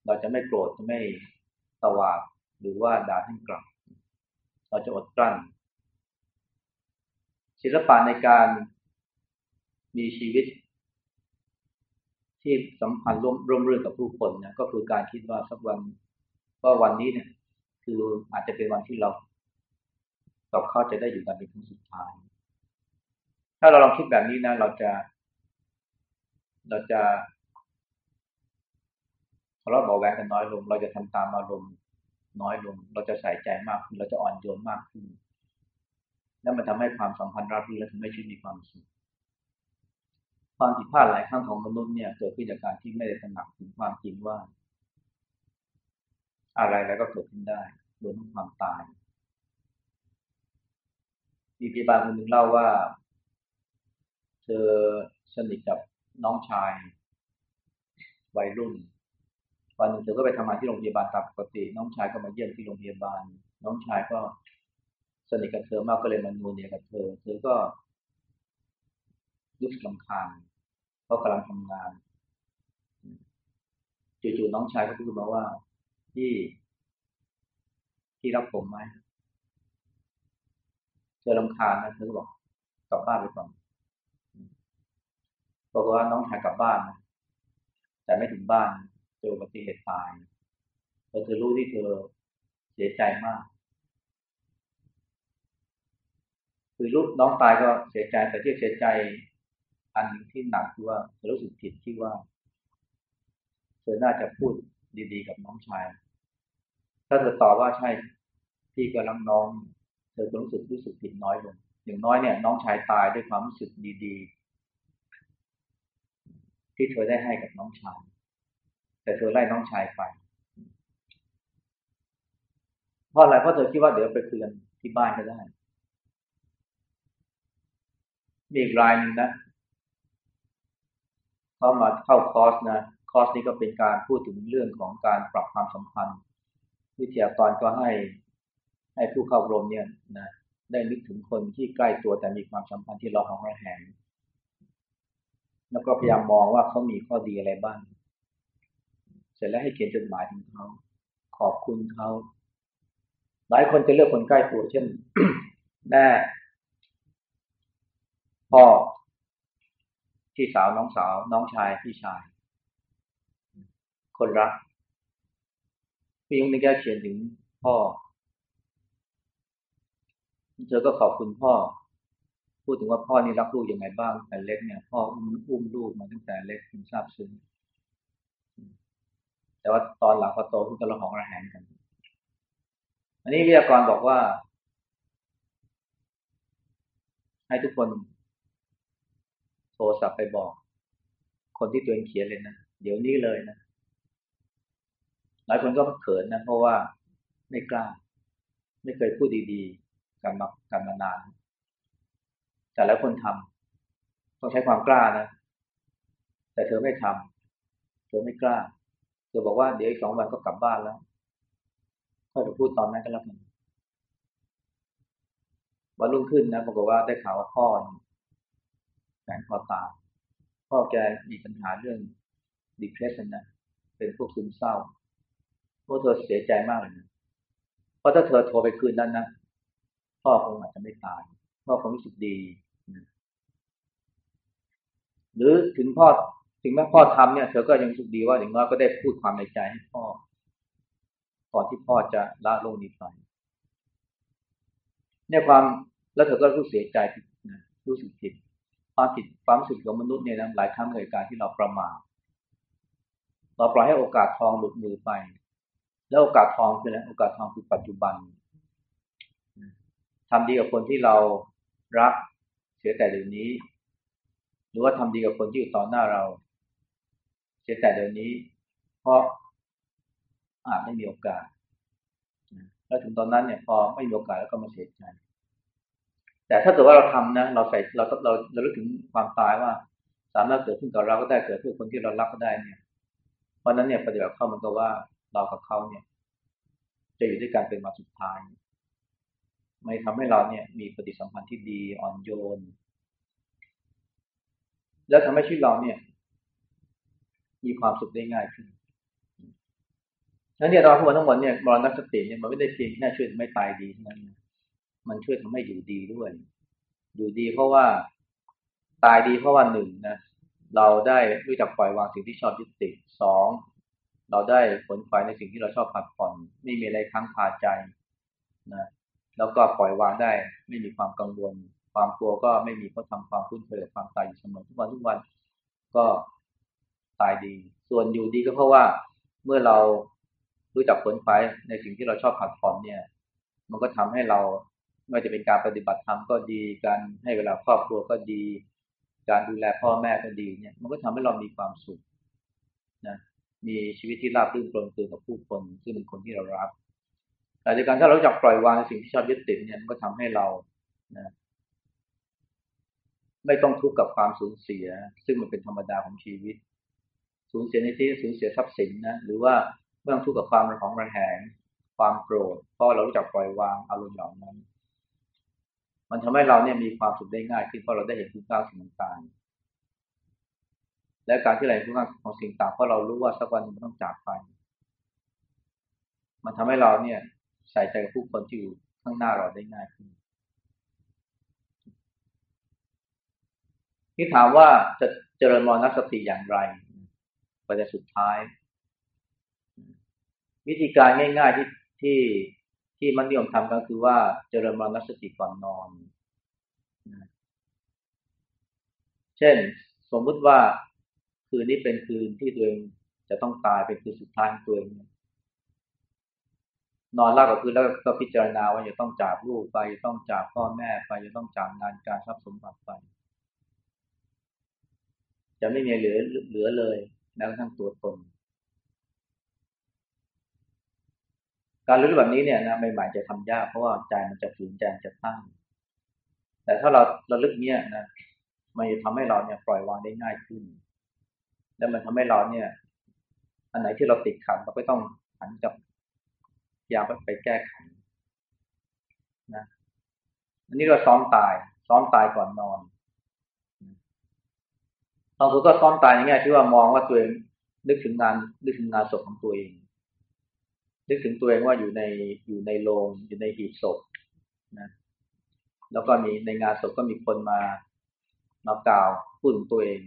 Speaker 1: เราจะไม่โกรธจะไม่ตวาดหรือว่าด่าท่านกลับ เราจะอดกลั้น ศิลปะในการมีชีวิต ที่สัมพันธ์ร่วมร่วมเรื่องกับผู้คนนี่ยก็คือการคิดว่าสักวันว่าวันนี้เนี่ย คืออาจจะเป็นวันที่เรากับเขาจะได้อยู่กันเป็นครั้งสุดท้าย ถ้าเราลองคิดแบบนี้นะเราจะ เราจะทะเลาะเบาแวงกันน้อยลง เราจะทำตามอารมณ์น้อยลง เราจะใส่ใจมากขึ้นเราจะอ่อนโยนมากขึ้น แล้วมันทำให้ความสัมพันธ์ราบรื่นและทำให้ชีวิตมีความสุขความผิดพลาดหลายครั้งของมนุษย์เนี่ยเกิดขึ้นจากการที่ไม่ได้ตระหนักถึงความจริงว่าออะไรแล้วก็เกิดขึ้นได้รวมทั้งความตายมีพยาบาลคนหนึ่งเล่าว่า เธอสนิทกับน้องชายวัยรุ่นวันหนึ่งเธอก็ไปทำงานที่โรงพยาบาลตามปกติ น้องชายก็มาเยี่ยมที่โรงพยาบาล น้องชายก็ สนิทกับเธอมากก็เลยมันนูเนียกับเธอ เธอก็รู้สึกลำคาญเพราะกำลังทำงานจู่ๆน้องชายก็พูดมาว่าที่ที่รับผมไหมเธอลำคาญนะเธอก็บอกกลับบ้านไปก่อนบอกว่าน้องชายกลับบ้านนะแต่ไม่ถึงบ้านเจออุบัติเหตุตายพอเธอรู้ที่เธอเสียใจมาก คือลูกน้องตายก็เสียใจแต่ที่เสียใจ อันที่หนักคือว่าเธอรู้สึกผิดที่ว่าเธอน่าจะพูดดีๆ กับน้องชาย ถ้าเธอตอบว่าใช่พี่ก็รักน้อง เธอก็รู้สึกรู้สึกผิดน้อยลง อย่างน้อยเนี่ย น้องชายตายด้วยความรู้สึกดีๆ ที่เธอได้ให้กับน้องชาย แต่เธอไล่น้องชายไปเพราะอะไรเพราะเธอคิดว่าเดี๋ยวไปคืนที่บ้านก็ได้ มีอีกรายหนึ่งนะเขามาเข้าคอร์สนะคอร์สนี้ก็เป็นการพูดถึงเรื่องของการปรับความสัมพันธ์ วิทยากรก็ให้ให้ผู้เข้าอบรมเนี่ยนะได้นึกถึงคนที่ใกล้ตัวแต่มีความสัมพันธ์ที่เราของระแหงแล้วก็พยายามมองว่าเขามีข้อดีอะไรบ้าง เสร็จแล้วให้เขียนจดหมายถึงเขาขอบคุณเขาหลายคนจะเลือกคนใกล้ตัวเช่นแม่ พ่อ พี่สาวน้องสาว น้องชายพี่ชาย คนรักพี่ยุ้งนี่แกเขียนถึงพ่อ เธอก็ขอบคุณพ่อ พูดถึงว่าพ่อนี่รักลูกยังไงบ้างแต่เล็กเนี่ยพ่ออุ้มอุ้มลูกมาตั้งแต่เล็กถึงทราบซึ้งแต่ว่าตอนหลังพอโตขึ้นก็ระหองระแหงกัน อันนี้วิทยากรบอกว่า ให้ทุกคน ทรศัพท์ไปบอก คนที่ตัวเองเขียนเลยนะ เดี๋ยวนี้เลยนะ หลายคนก็เขินนะ เพราะว่าไม่กล้า ไม่เคยพูดดีๆกันมากันมานาน แต่หลายคนทำต้องใช้ความกล้านะ แต่เธอไม่ทำเธอไม่กล้า เธอบอกว่าเดี๋ยวอีกสองวันก็กลับบ้านแล้วค่อยไปพูดตอนนั้นก็แล้วกันวันรุ่งขึ้นนะปรากฏว่าได้ข่าวว่าพ่อ แฝงคอตายพ่อแกมีปัญหาเรื่อง depression นะ เป็นพวกซึมเศร้าราะเธอเสียใจมากเลยนะเพราะถ้าเธอโทรไปคืนนั้นนะพ่อคงอาจจะไม่ตายพ่อคงรู้สึกดี หรือถึงพ่อถึงแม้พ่อทำเนี่ย เธอก็ยังรู้สึกดีว่าอย่างน้อยก็ได้พูดความในใจให้พ่อก่อนที่พ่อจะละโลกนี้ไปเนี่ยความแล้วเธอก็รู้เสียใจรู้สึกผิด ความผิดความรู้สึกของมนุษย์เนี่ยนะหลายครั้งเลยการที่เราประมาทเราปล่อยให้โอกาสทองหลุดมือไป แล้วโอกาสทองคืออะไรโอกาสทองคือปัจจุบันทำดีกับคนที่เรารักเสียแต่เดี๋ยวนี้ หรือว่าทำดีกับคนที่อยู่ต่อหน้าเรา เสียแต่เดี๋ยวนี้ เพราะอาจไม่มีโอกาสแล้วถึงตอนนั้นเนี่ยพอไม่มีโอกาสแล้วก็มาเสียใจ แต่ถ้าเกิดว่าเราทำนะ เราใส่เราเราเราลึกถึงความตายว่า สามารถเกิดขึ้นกับเราก็ได้เกิดขึ้นคนที่เรารักก็ได้เนี่ย เพราะนั้นเนี่ยปฏิบัติเข้ามันก็ว่าเรากับเขาเนี่ย จะอยู่ด้วยกันเป็นมาสุดท้ายไม่ทำให้เราเนี่ย มีปฏิสัมพันธ์ที่ดีอ่อนโยน แล้วทำให้ชีวิตเราเนี่ย มีความสุขได้ง่ายขึ้นนั้นเนี่ยเราทั้งหมดทั้งหมดเนี่ยมรณสติเนี่ยมันไม่ได้เพียงแค่ช่วยไม่ตายดีเท่านั้น มันช่วยทำให้อยู่ดีด้วย อยู่ดีเพราะว่าตายดีเพราะว่าหนึ่งนะเราได้รู้จักปล่อยวางสิ่งที่ชอบยึดติดสองเราได้ผลไฟในสิ่งที่เราชอบผัดผ่อนไม่มีอะไรค้างคาใจนะแล้วก็ปล่อยวางได้ ไม่มีความกังวล ความกลัวก็ไม่มีเพราะทำความคุ้นเคยความตายอยู่เสมอทุกวันทุกวันก็ตายดี ส่วนอยู่ดีก็เพราะว่าเมื่อเรารู้จักผลไฟในสิ่งที่เราชอบผัดผ่อนเนี่ย มันก็ทำให้เรา ไม่ว่าจะเป็นการปฏิบัติธรรมก็ดี การให้เวลาครอบครัวก็ดี การดูแลพ่อแม่ก็ดีเนี่ย มันก็ทำให้เรามีความสุขนะมีชีวิตที่ราบรื่นปลงตัวกับผู้คน ซึ่งเป็นคนที่เรารักแต่ในการถ้าเราจับปล่อยวางสิ่งที่ชอบยึดติดเนี่ยมันก็ทำให้เรานะไม่ต้องทุกข์กับความสูญเสีย ซึ่งมันเป็นธรรมดาของชีวิต สูญเสียในที่สูญเสียทรัพย์สินนะหรือว่าไม่ต้องทุกข์กับความระหองระแหง ความโกรธเพราะเรารู้จักปล่อยวางอารมณ์เหล่านั้น มันทำให้เราเนี่ยมีความสุขได้ง่ายขึ้นเพราะเราได้เห็นคุณค่าสิ่งต่างๆและการที่เราเห็นคุณค่าของสิ่งต่างเพราะเรารู้ว่าสักวันมันต้องจากไป มันทำให้เราเนี่ย ใส่ใจกับผู้คนที่อยู่ข้างหน้าเราได้ง่ายขึ้นที่ถามว่าจะเจริญมรณสติอย่างไรประเด็นสุดท้าย วิธีการง่าย ๆที่ที่ ที่มันนิยมทำก็คือว่าเจริญมรณสติก่อนนอนเช่น สมมุติว่าคืนนี้เป็นคืนที่ตัวเองจะต้องตายเป็นคืนสุดท้ายตัวเองนอนราบกับคืนแล้วก็พิจารณาว่าจะต้องจากลูกไปต้องจากพ่อแม่ไปจะต้องจากงานการทรัพย์สมบัติไป จะไม่มีเหลือเหลือเลยแม้กระทั่งตัวตน การรู้แบบนี้เนี่ยนะใหม่ๆจะทำยากเพราะว่าใจมันจะฝืนใจจะตั้ง แต่ถ้าเราเราลึกเนี่ยนะมันจะทำให้เราเนี่ยปล่อยวางได้ง่ายขึ้น แล้วมันทำให้เราเนี่ย อันไหนที่เราติดขัดเราก็ต้องหันกับยาไปแก้ไขนะอันนี้เราซ้อมตาย ซ้อมตายก่อนนอนบางคนก็ซ้อมตายอย่างเงี้ยที่ว่ามองว่าตัวเองนึกถึงงานนึกถึงงานศพของตัวเอง นึกถึงตัวเองว่าอยู่ในอยู่ในโรงอยู่ในหีบศพนะแล้วก็มีในงานศพก็มีคนมามากล่าวพูดถึงตัวเอง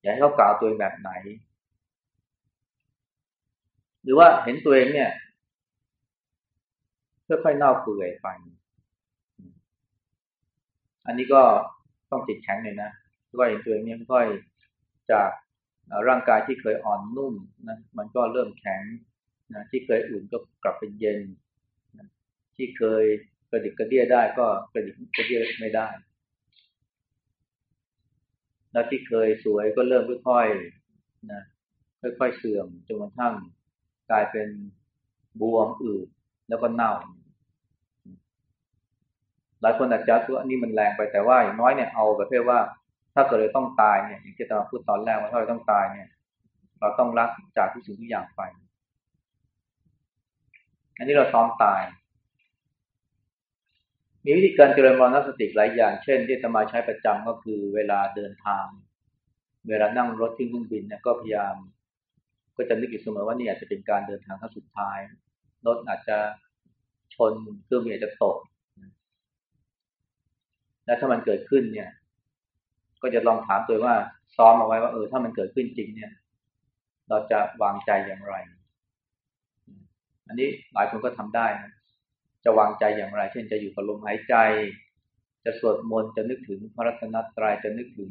Speaker 1: อยากให้เขากล่าวตัวเองแบบไหน หรือว่าเห็นตัวเองเนี่ยค่อยๆเน่าเปื่อยไป อันนี้ก็ต้องจิตแข็งเลยนะก็เห็นตัวเองเนี่ยค่อยจากร่างกายที่เคยอ่อนนุ่มนะมันก็เริ่มแข็ง นะที่เคยอุ่นก็กลับเป็นเย็นนะที่เคยกระดิกกระเดี้ยได้ก็กระดิกกระเดี้ยไม่ได้แล้วที่เคยสวยก็เริ่มค่อยๆนะค่อยๆเสื่อมจนกระทั่งกลายเป็นบวมอืดแล้วก็เน่า หลายคนอาจจะว่านี่มันแรงไปแต่ว่าอย่างน้อยเนี่ยเอาประเภทว่า ถ้าเกิดเราต้องตายเนี่ยอย่างที่ตาพูดตอนแรกว่าถ้าเราต้องตายเนี่ย เราต้องรักจากทุกสิ่งทุกอย่างไป อันนี้เราซ้อมตาย มีวิธีการเจริญมรณสติหลายอย่าง เช่น ที่ตมาใช้ประจำก็คือเวลาเดินทาง เวลานั่งรถที่เครื่องบินเนี่ยก็พยายาม ก็จะนึกอยู่เสมอว่านี่อาจจะเป็นการเดินทางครั้งสุดท้าย รถอาจจะชนเครื่องบินอาจจะตก และถ้ามันเกิดขึ้นเนี่ย ก็จะลองถามตัวว่าซ้อมเอาไว้ว่าเออถ้ามันเกิดขึ้นจริงเนี่ย เราจะวางใจอย่างไร อันนี้หลายคนก็ทำได้นะจะวางใจอย่างไร เช่นจะอยู่กับลมหายใจ จะสวดมนต์จะนึกถึงพระรัตนตรัยจะนึกถึง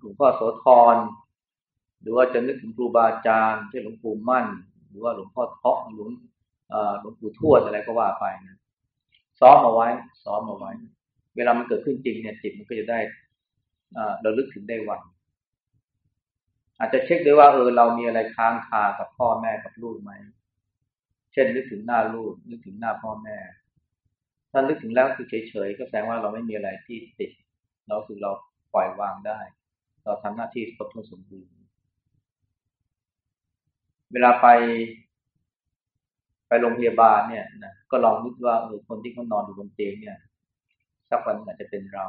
Speaker 1: หลวงพ่อโสธรหรือว่าจะนึกถึงครูบาอาจารย์เช่นหลวงปู่มั่น หรือว่าหลวงพ่อเทาะหลวงหลวงปู่ทวดอะไรก็ว่าไปนะซ้อมเอาไว้ ซ้อมเอาไว้ เวลามันเกิดขึ้นจริงเนี่ยจิตมันก็จะได้เราลึกถึงได้วัน อาจจะเช็คด้วยว่าเออเรามีอะไรค้างคากับพ่อแม่กับลูกไหม เช่นนึกถึงหน้าลูกนึกถึงหน้าพ่อแม่ถ้านึกถึงแล้วคือเฉยๆก็แสดงว่าเราไม่มีอะไรที่ติด เราคือเราปล่อยวางได้ เราทำหน้าที่ครบถ้วนสมบูรณ์เวลาไป ไปโรงพยาบาลเนี่ยนะก็ลองนึกว่าเออคนที่เขานอนอยู่บนเตียงเนี่ยสักวันอาจจะเป็นเรา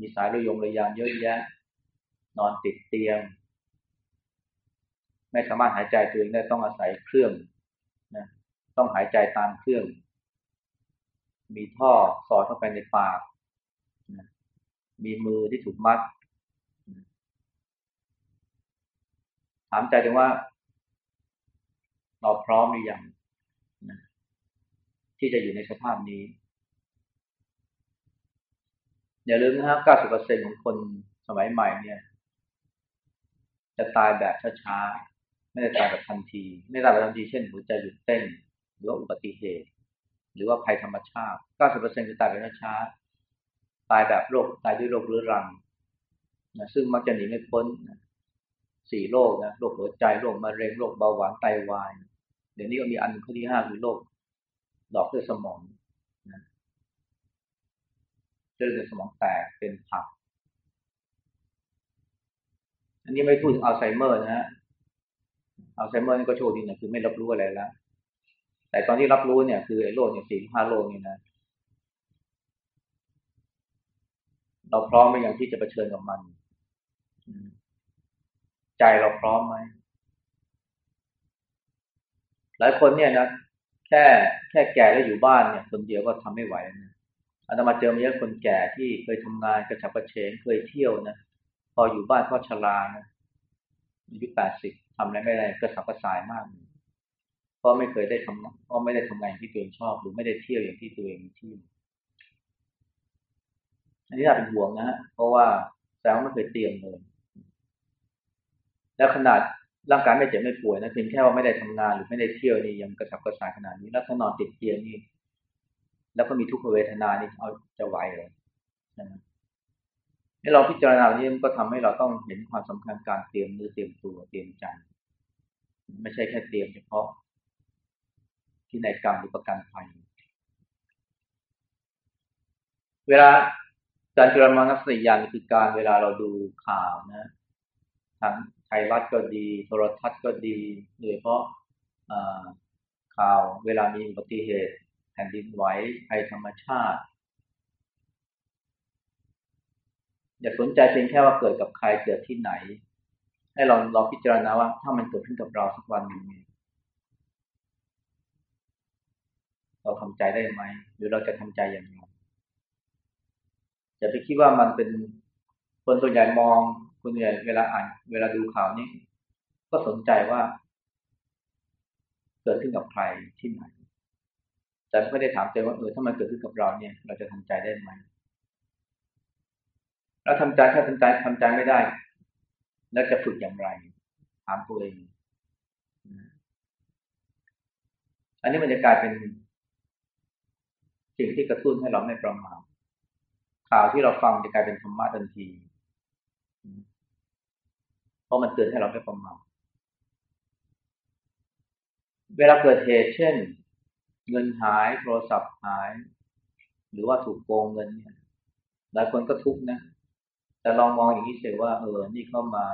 Speaker 1: มีสายระยงระยางเยอะแยะ นอนติดเตียง ไม่สามารถหายใจตัวเองได้ต้องอาศัยเครื่องนะต้องหายใจตามเครื่อง มีท่อสอดเข้าไปในปากนะมีมือที่ถูกมัด ถามใจถึงว่า เราพร้อมหรือยังที่จะอยู่ในสภาพนี้อย่าลืมนะครับ90%ของคนสมัยใหม่เนี่ย จะตายแบบช้าๆ ไม่ได้ตายแบบทันที ไม่ตายแบบทันที เช่นหัวใจหยุดเต้น หรือว่าอุบัติเหตุ หรือว่าภัยธรรมชาติ 90%คือตายแบบช้าตายแบบโรค ตายด้วยโรคเรื้อรังนะซึ่งมักจะหนีไม่พ้นนะสี่โรคนะ โรคหัวใจ โรคมะเร็ง โรคเบาหวาน ไตวาย เดี๋ยวนี้ก็มีอันข้อที่ห้าคือโรคหลอดเลือดสมองนะเลือดสมองแตกเป็นผัก อันนี้ไม่พูดถึงอัลไซเมอร์นะฮะอัลไซเมอร์นี่ก็โชคดีนะคือไม่รับรู้อะไรแล้วแต่ตอนที่รับรู้เนี่ยคือไอ้โรคเนี่ยสี่ห้าโรคนี่นะเราพร้อมไหมอย่างที่จะเผชิญกับมัน ใจเราพร้อมไหมหลายคนเนี่ยนะแค่แค่แก่แล้วอยู่บ้านเนี่ย คนเดียวก็ทำไม่ไหวนะอาตมาเจอมาเยอะคนแก่ที่เคยทำงานกระฉับกระเฉงเคยเที่ยวนะ พออยู่บ้านก็ชรานะอายุแปดสิบทำอะไรไม่ได้กระสับกระส่ายมากเพราะไม่เคยได้ทำเพราะไม่ได้ทำงานที่ตัวเองชอบ หรือไม่ได้เที่ยวอย่างที่ตัวเองเที่ยวอันนี้น่าเป็นห่วงนะเพราะว่าแสดงว่าไม่เคยเตรียมเลย แล้วขนาดร่างกายไม่เจ็บไม่ป่วยนะเพียงแค่ว่าไม่ได้ทำงานหรือไม่ได้เที่ยวนี่ยังกระสับกระส่ายขนาดนี้ แล้วถ้านอนติดเตียงนี่แล้วก็มีทุกขเวทนานี่เอาจะไหวเลยนะ ให้เราพิจารณาเนี้มันก็ทำให้เราต้องเห็นความสำคัญการเตรียมมือเตรียมตัวเตรียมใจไม่ใช่แค่เตรียมเฉพาะ ที่ในกรรมหรือประกันภัย เวลาการจุลมรณสติญาณคือการเวลาเราดูข่าวนะทั้งไทยรัฐก็ดี โทรทัศน์ก็ดีโดยเฉพาะข่าวเวลามีอุบัติเหตุแผ่นดินไหวภัยธรรมชาติ อย่าสนใจเพียงแค่ว่าเกิดกับใครเกิดที่ไหน ให้เราลองพิจารณาว่าถ้ามันเกิดขึ้นกับเราสักวันหนึ่งเราทำใจได้ไหม หรือเราจะทำใจอย่างไรอย่าไปคิดว่ามันเป็นคนส่วนใหญ่มองคนส่วนใหญ่เวลาอ่าน เวลาดูข่าวนี้ ก็สนใจว่า เกิดขึ้นกับใครที่ไหน แต่ไม่ได้ถามใจว่าเออถ้ามันเกิดขึ้นกับเราเนี่ย เราจะทำใจได้ไหม เราทำใจถ้าทำใจทำใจไม่ได้ แล้วจะฝึกอย่างไร ถามตัวเองอันนี้มันจะกลายเป็นสิ่งที่กระตุ้นให้เราไม่ประมาทข่าวที่เราฟังจะกลายเป็นธรรมะทันที เพราะมันเตือนให้เราไม่ประมาทเวลาเกิดเหตุเช่น เงินหายโทรศัพท์หาย หรือว่าถูกโกงเงินเนี่ยหลายคนก็ทุกข์นะ แต่ลองมองอย่างนี้เสียว่าเออ นี่เข้ามา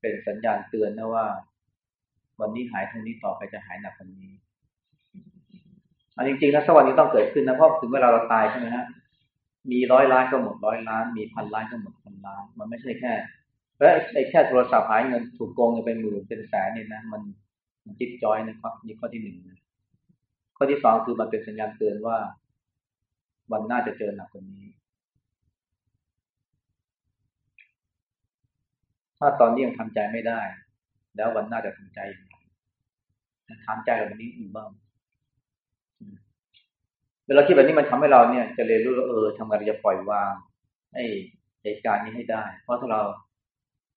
Speaker 1: เป็นสัญญาณเตือนนะว่า วันนี้หายเท่านี้ต่อไปจะหายหนักกว่านี้อันจริงๆนะสักวันนี้ต้องเกิดขึ้นนะเพราะถึงเวลาเราตายใช่ไหมฮะมีร้อยล้านก็หมดร้อยล้าน มีพันล้านก็หมดพันล้าน มันไม่ใช่แค่แล้วไอ้แค่โทรศัพท์หายเงินถูกโกงเป็นหมื่นเป็นแสนเนี่ยนะมันมันจิ๊บจอยนะครับนี่ข้อที่หนึ่งนะข้อที่สองคือมันเป็นสัญญาณเตือนว่า วันหน้าจะเจอหนักกว่านี้ ถ้าตอนนี้ยังทำใจไม่ได้ แล้ววันหน้าจะทำใจอย่างไรทำใจแบบนี้อยู่บ้างเวลาคิดแบบนี้มันทำให้เราเนี่ย จะเรียนรู้ว่าเออทำไงเราจะปล่อยวางให้เหตุการณ์นี้ให้ได้ เพราะถ้าเรา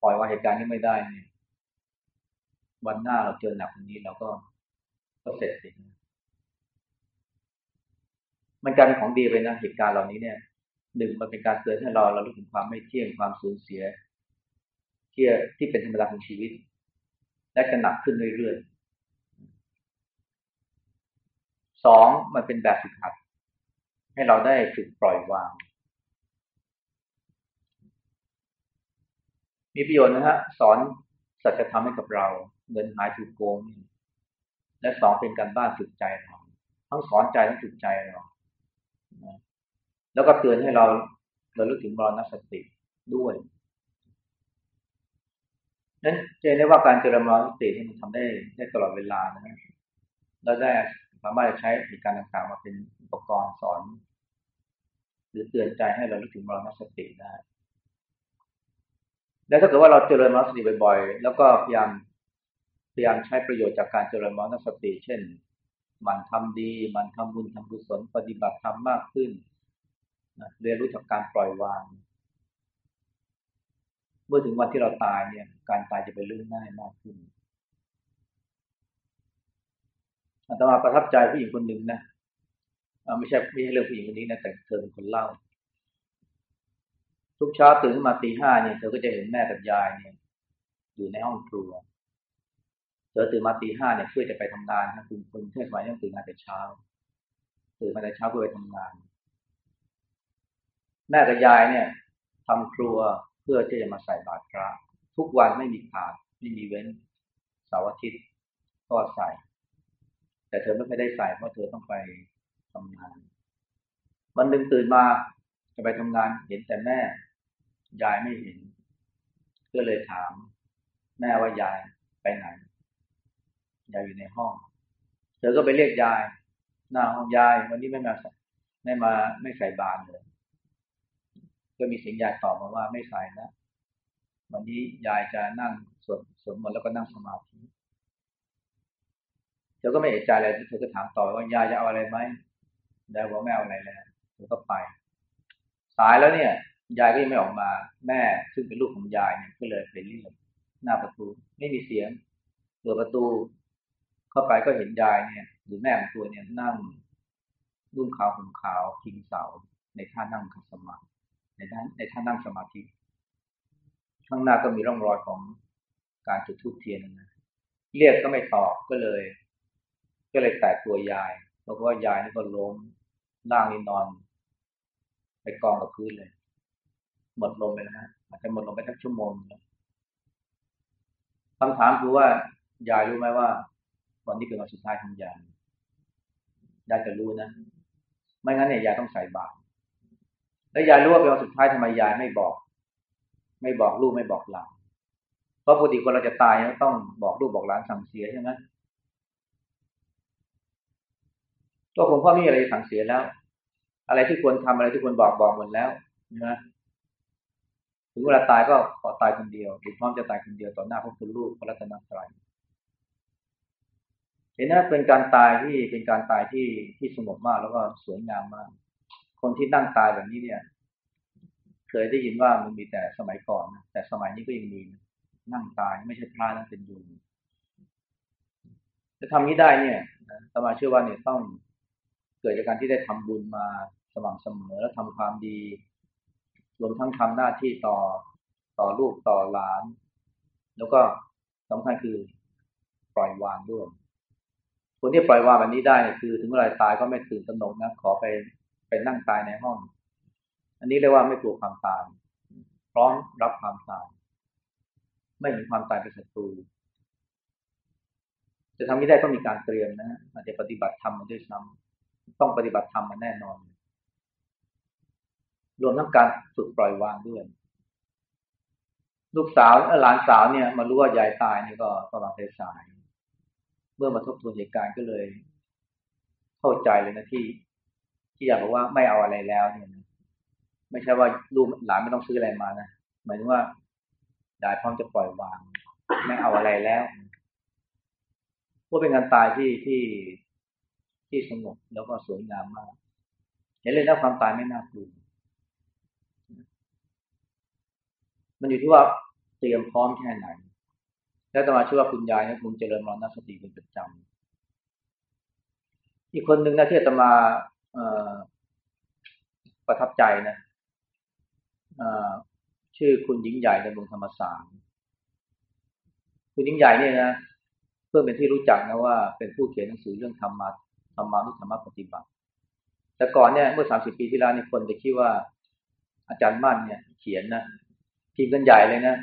Speaker 1: ปล่อยวางเหตุการณ์นี้ไม่ได้เนี่ย วันหน้าเราเจอหนักวันนี้เราก็ก็เสร็จสิมันกลายเป็นของดีไปนะเหตุการณ์เหล่านี้เนี่ยหนึ่งมันเป็นการเตือนให้เราเรารู้ถึงความไม่เที่ยงความสูญเสีย ที่ที่เป็นธรรมดาของชีวิต และจะหนักขึ้นเรื่อยๆสองมันเป็นแบบฝึกหัด ให้เราได้ฝึกปล่อยวาง มีประโยชน์นะฮะสอนสัจธรรมให้กับเรา เงินหายถูกโกง และสองเป็นการบ้านฝึกใจเราทั้งสอนใจทั้งฝึกใจเราแล้วก็เตือนให้เราเราลึกถึงมรณสติด้วย นั้นจะได้ว่าการเจริญมรณสติที่มันทำได้ได้ตลอดเวลานะแล้วได้สามารถใช้เหตุการณ์ต่างๆมาเป็นอุปกรณ์สอน หรือเตือนใจให้เราลึกถึงมรณสติได้ แล้วถ้าเกิดว่าเราเจริญมรณสติบ่อยๆ แล้วก็พยายามพยายามใช้ประโยชน์จากการเจริญมรณสติ เช่น มันทำดี มันทำบุญทำกุศลปฏิบัติธรรมมากขึ้นเรียนรู้จากการปล่อยวาง เมื่อถึงวันที่เราตายเนี่ย การตายจะเป็นเรื่องง่ายมากขึ้นอาตมาประทับใจผู้หญิงคนหนึ่งนะไม่ใช่ไม่ใช่เรื่องผู้หญิงคนนี้นะแต่เธอเป็นคนเล่า ทุกเช้าตื่นมาตีห้าเนี่ยเธอก็จะเห็นแม่กับยายเนี่ย อยู่ในห้องครัวเธอตื่นมาตีห้าเนี่ยเพื่อจะไปทำงานนะคุณคุณเทศสมัยต้องตื่นมาแต่เช้า ตื่นมาแต่เช้าเพื่อไปทำงาน แม่กับยายเนี่ยทำครัว เพื่อที่จะมาใส่บาตรพระ ทุกวันไม่มีขาดไม่มีเว้นเสาร์อาทิตย์ก็ใส่ แต่เธอไม่เคยได้ใส่เพราะเธอต้องไปทำงาน วันหนึ่งตื่นมาจะไปทำงานเห็นแต่แม่ ยายไม่เห็น ก็เลยถาม แม่ว่ายายไปไหน ยายอยู่ในห้อง เธอก็ไปเรียกยาย หน้าห้องยายวันนี้ไม่มาไม่มาไม่ใส่บานเลย ก็มีเสียงยายตอบมาว่าไม่ใส่นะวันนี้ยายจะนั่งสวดสวดมนต์แล้วก็นั่งสมาธิเธอก็ไม่เอะใจอะไรเธอก็ถามต่อว่ายายจะเอาอะไรไหมยายบอกไม่เอาอะไรแล้วเธอก็ไป สายแล้วเนี่ย ยายก็ยังไม่ออกมา แม่ซึ่งเป็นลูกของยายเนี่ยก็เลยไปเรียกหน้าประตู ไม่มีเสียงเปิดประตู เข้าไปก็เห็นยายเนี่ยหรือแม่ของตัวเนี่ยนั่งรุ่งขาวห่มขาวพิงเสาในท่านั่งคัสมาธิ ในท่าในท่านั่งสมาธิ ข้างหน้าก็มีร่องรอยของการจุดธูปเทียนนะเรียกก็ไม่ตอบก็เลย ก็เลยแตะตัวยายเพราะว่ายายนี่ก็ล้มนั่งนี่นอน ไปกองกับพื้นเลย หมดลมไปแล้วฮะอาจจะหมดลมไปทั้งชั่วโมงแล้วคำถามคือว่ายายรู้ไหมว่า วันนี้เป็นวันสุดท้ายของยายยายจะรู้นะ ไม่งั้นเนี่ยยายต้องใส่บาตร แล้วยายรู้ว่าเป็นวันสุดท้ายทำไมยายไม่บอก ไม่บอกลูกไม่บอกหลานเพราะปกติคนเราจะตายต้องบอกลูกบอกหลานสั่งเสียใช่ไหมก็คงพ่อไม่มีอะไรสั่งเสียแล้ว อะไรที่ควรทำอะไรที่ควรบอกบอกหมดแล้วนะถึงเวลาตายก็ขอตายคนเดียวหรือพร้อมจะตายคนเดียวต่อหน้าพระคุณลูกพระรัตนตรัยเห็นนะเป็นการตายที่เป็นการตายที่ที่สงบมากแล้วก็สวยงามมาก คนที่นั่งตายแบบนี้เนี่ย เคยได้ยินว่ามันมีแต่สมัยก่อนแต่สมัยนี้ก็ยังมีนั่งตายไม่ใช่พระนั่นเป็นยุงจะทำนี้ได้เนี่ยสมาเชื่อว่าเนี่ยต้องเกิดจากการที่ได้ทำบุญมาสม่ำเสมอแล้วทำความดี รวมทั้งทำหน้าที่ต่อต่อลูกต่อหลาน แล้วก็สำคัญคือปล่อยวางด้วยคนที่ปล่อยวางแบบนี้ได้คือ ถึงเวลาตายก็ไม่ตื่นตระหนกนะขอไป ไปนั่งตายในห้อง อันนี้เรียกว่าไม่กลัวความตาย พร้อมรับความตาย ไม่เห็นความตายเป็นศัตรู จะทำไม่ได้ต้องมีการเตรียมนะอาจจะปฏิบัติธรรมมาด้วยซ้ำต้องปฏิบัติธรรมมาแน่นอน รวมทั้งการฝึกปล่อยวางด้วยลูกสาวหลานสาวเนี่ย มารู้ว่ายายตายนี่ก็ประมาณสาย เมื่อมาทบทวนเหตุการณ์ก็เลย เข้าใจเลยนะที่ ที่อยากบอกว่าไม่เอาอะไรแล้วเนี่ยไม่ใช่ว่าลูกหลานไม่ต้องซื้ออะไรมานะหมายถึงว่ายายพร้อมจะปล่อยวาง ไม่เอาอะไรแล้วว่าเป็นการตายที่ที่ที่สงบแล้วก็สวยงามมากเห็นเลยนะความตายไม่น่ากลัวมันอยู่ที่ว่าเตรียมพร้อมแค่ไหนแล้วตมาชื่อว่าคุณยายนะคุณเจริญมรณสติเป็นประจำอีกคนหนึ่งนะที่ตมา ประทับใจนะชื่อคุณหญิงใหญ่ในเมืองธรรมศาสตร์คุณหญิงใหญ่เนี่ยนะเพื่อเป็นที่รู้จักนะว่าเป็นผู้เขียนหนังสือเรื่องธรรมะธรรมานุธรรมปฏิบัติ แต่ก่อนเนี่ยเมื่อสามสิบปีที่แล้วเนี่ยคนจะคิดว่าอาจารย์มั่นเนี่ย เขียนนะพิมพ์กันใหญ่เลยนะ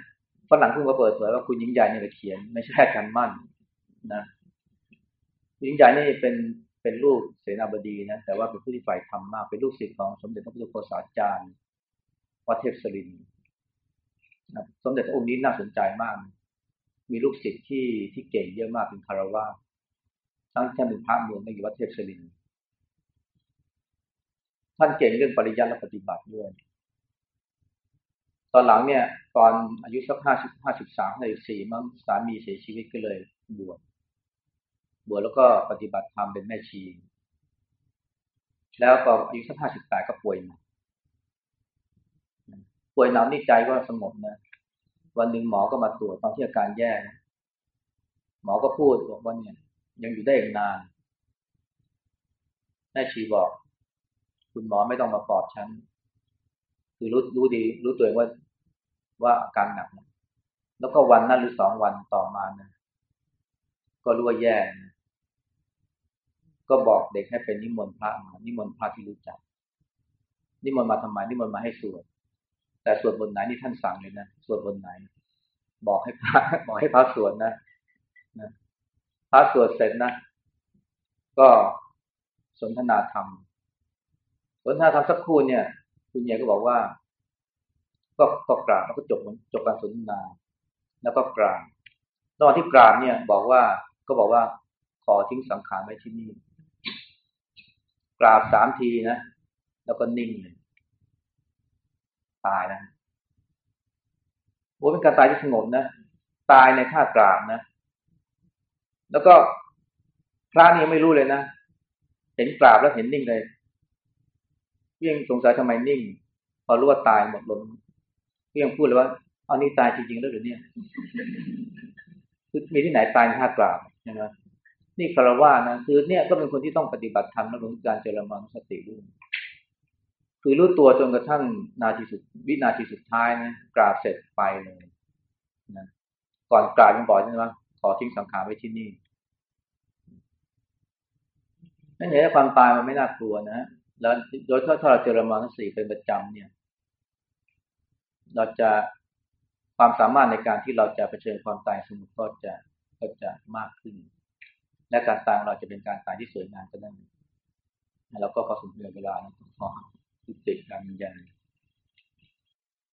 Speaker 1: ฝรั่งเพิ่งมาเปิดเผยว่าคุณหญิงใหญ่เนี่ยเขียน ไม่ใช่กาจารย์มั่นนะหญิงใหญ่นี่เป็น เป็นลูกเสนาบดีนะแต่ว่าเป็นผู้ที่ฝ่ายธรรมมาก เป็นลูกศิษย์ของสมเด็จพระพุทธโฆษาจารย์วัดเทพศรินนะสมเด็จพระองค์นี้น่าสนใจมาก มีลูกศิษย์ที่ที่เก่งเยอะมากเป็นคารวะทั้งท่านเป็นพระเมืองในวัดเทพศรินท่านเก่งเรื่องปริยัติและปฏิบัติด้วย ตอนหลังเนี่ย ตอนอายุสักห้าสิบห้าสิบสามห้าสิบสี่มั้งสามีเสียชีวิตก็เลยบวช บวชแล้วก็ปฏิบัติธรรมเป็นแม่ชี แล้วก็อายุสักห้าสิบแปดก็ป่วยหนักป่วยหนักนี่ใจก็สงบนะวันหนึ่งหมอก็มาตรวจตอนที่อาการแย่หมอก็พูดบอกว่าเนี่ย ยังอยู่ได้อีกนานแม่ชีบอก คุณหมอไม่ต้องมาปลอบฉัน คือรู้รู้ดี รู้ตัวเองว่าว่าอาการหนักนะแล้วก็วันนั้นหรือสองวันต่อมานะก็รู้ว่าแย่นะ ก็บอกเด็กให้เป็นนิมนต์พระมานิมนต์พระที่รู้จัก นิมนต์มาทำไมนิมนต์มาให้สวดแต่สวดบนไหนนี่ท่านสั่งเลยนะสวดบนไหน บอกให้พระบอกให้พระสวดนะนะพระสวดเสร็จนะ ก็สนทนาธรรม สนทนาธรรมสักครู่เนี่ย คุณยายก็บอกว่า ก็ก็กราบแล้วก็จบจบการสนทนา แล้วก็กราบตอนที่กราบเนี่ย บอกว่าก็บอกว่าขอทิ้งสังขารไว้ที่นี่ กราบสามทีนะ แล้วก็นิ่งเลยตายนะโอ้เป็นการตายที่สงบนะ ตายในท่ากราบนะ แล้วก็พระนี่ไม่รู้เลยนะ เห็นกราบแล้วเห็นนิ่งเลยพี่ยังสงสัยทำไมนิ่ง พอรู้ว่าตายหมดลมพี่ยังพูดเลยว่าเอานี่ตายจริงๆแล้วหรือเนี่ย คือมีที่ไหนตายในท่ากราบใช่ไหม นี่คารวะนะคือเนี่ยก็เป็นคนที่ต้องปฏิบัติธรรมและรู้การเจริญมรสติด้คือรู้ตัวจนกระทั่งนาทีสุดวินาทีสุดท้ายนะกราบเสร็จไปเลยนะก่อนกราบยังบอกใช่ไหมขอทิ้งสังขารไว้ที่นี่นั่นเห็นความตายมันไม่น่ากลัวนะแล้วโดยถ้าเราเจริญมรสีเป็นประจำเนี่ย เราจะความสามารถในการที่เราจะเผชิญความตายสมุทก็จะก็จะมากขึ้น และการตายของเราจะเป็นการตายที่สวยงามก็ได้แล้วก็ขอสมเด็จเวลานะขอยุติการยาย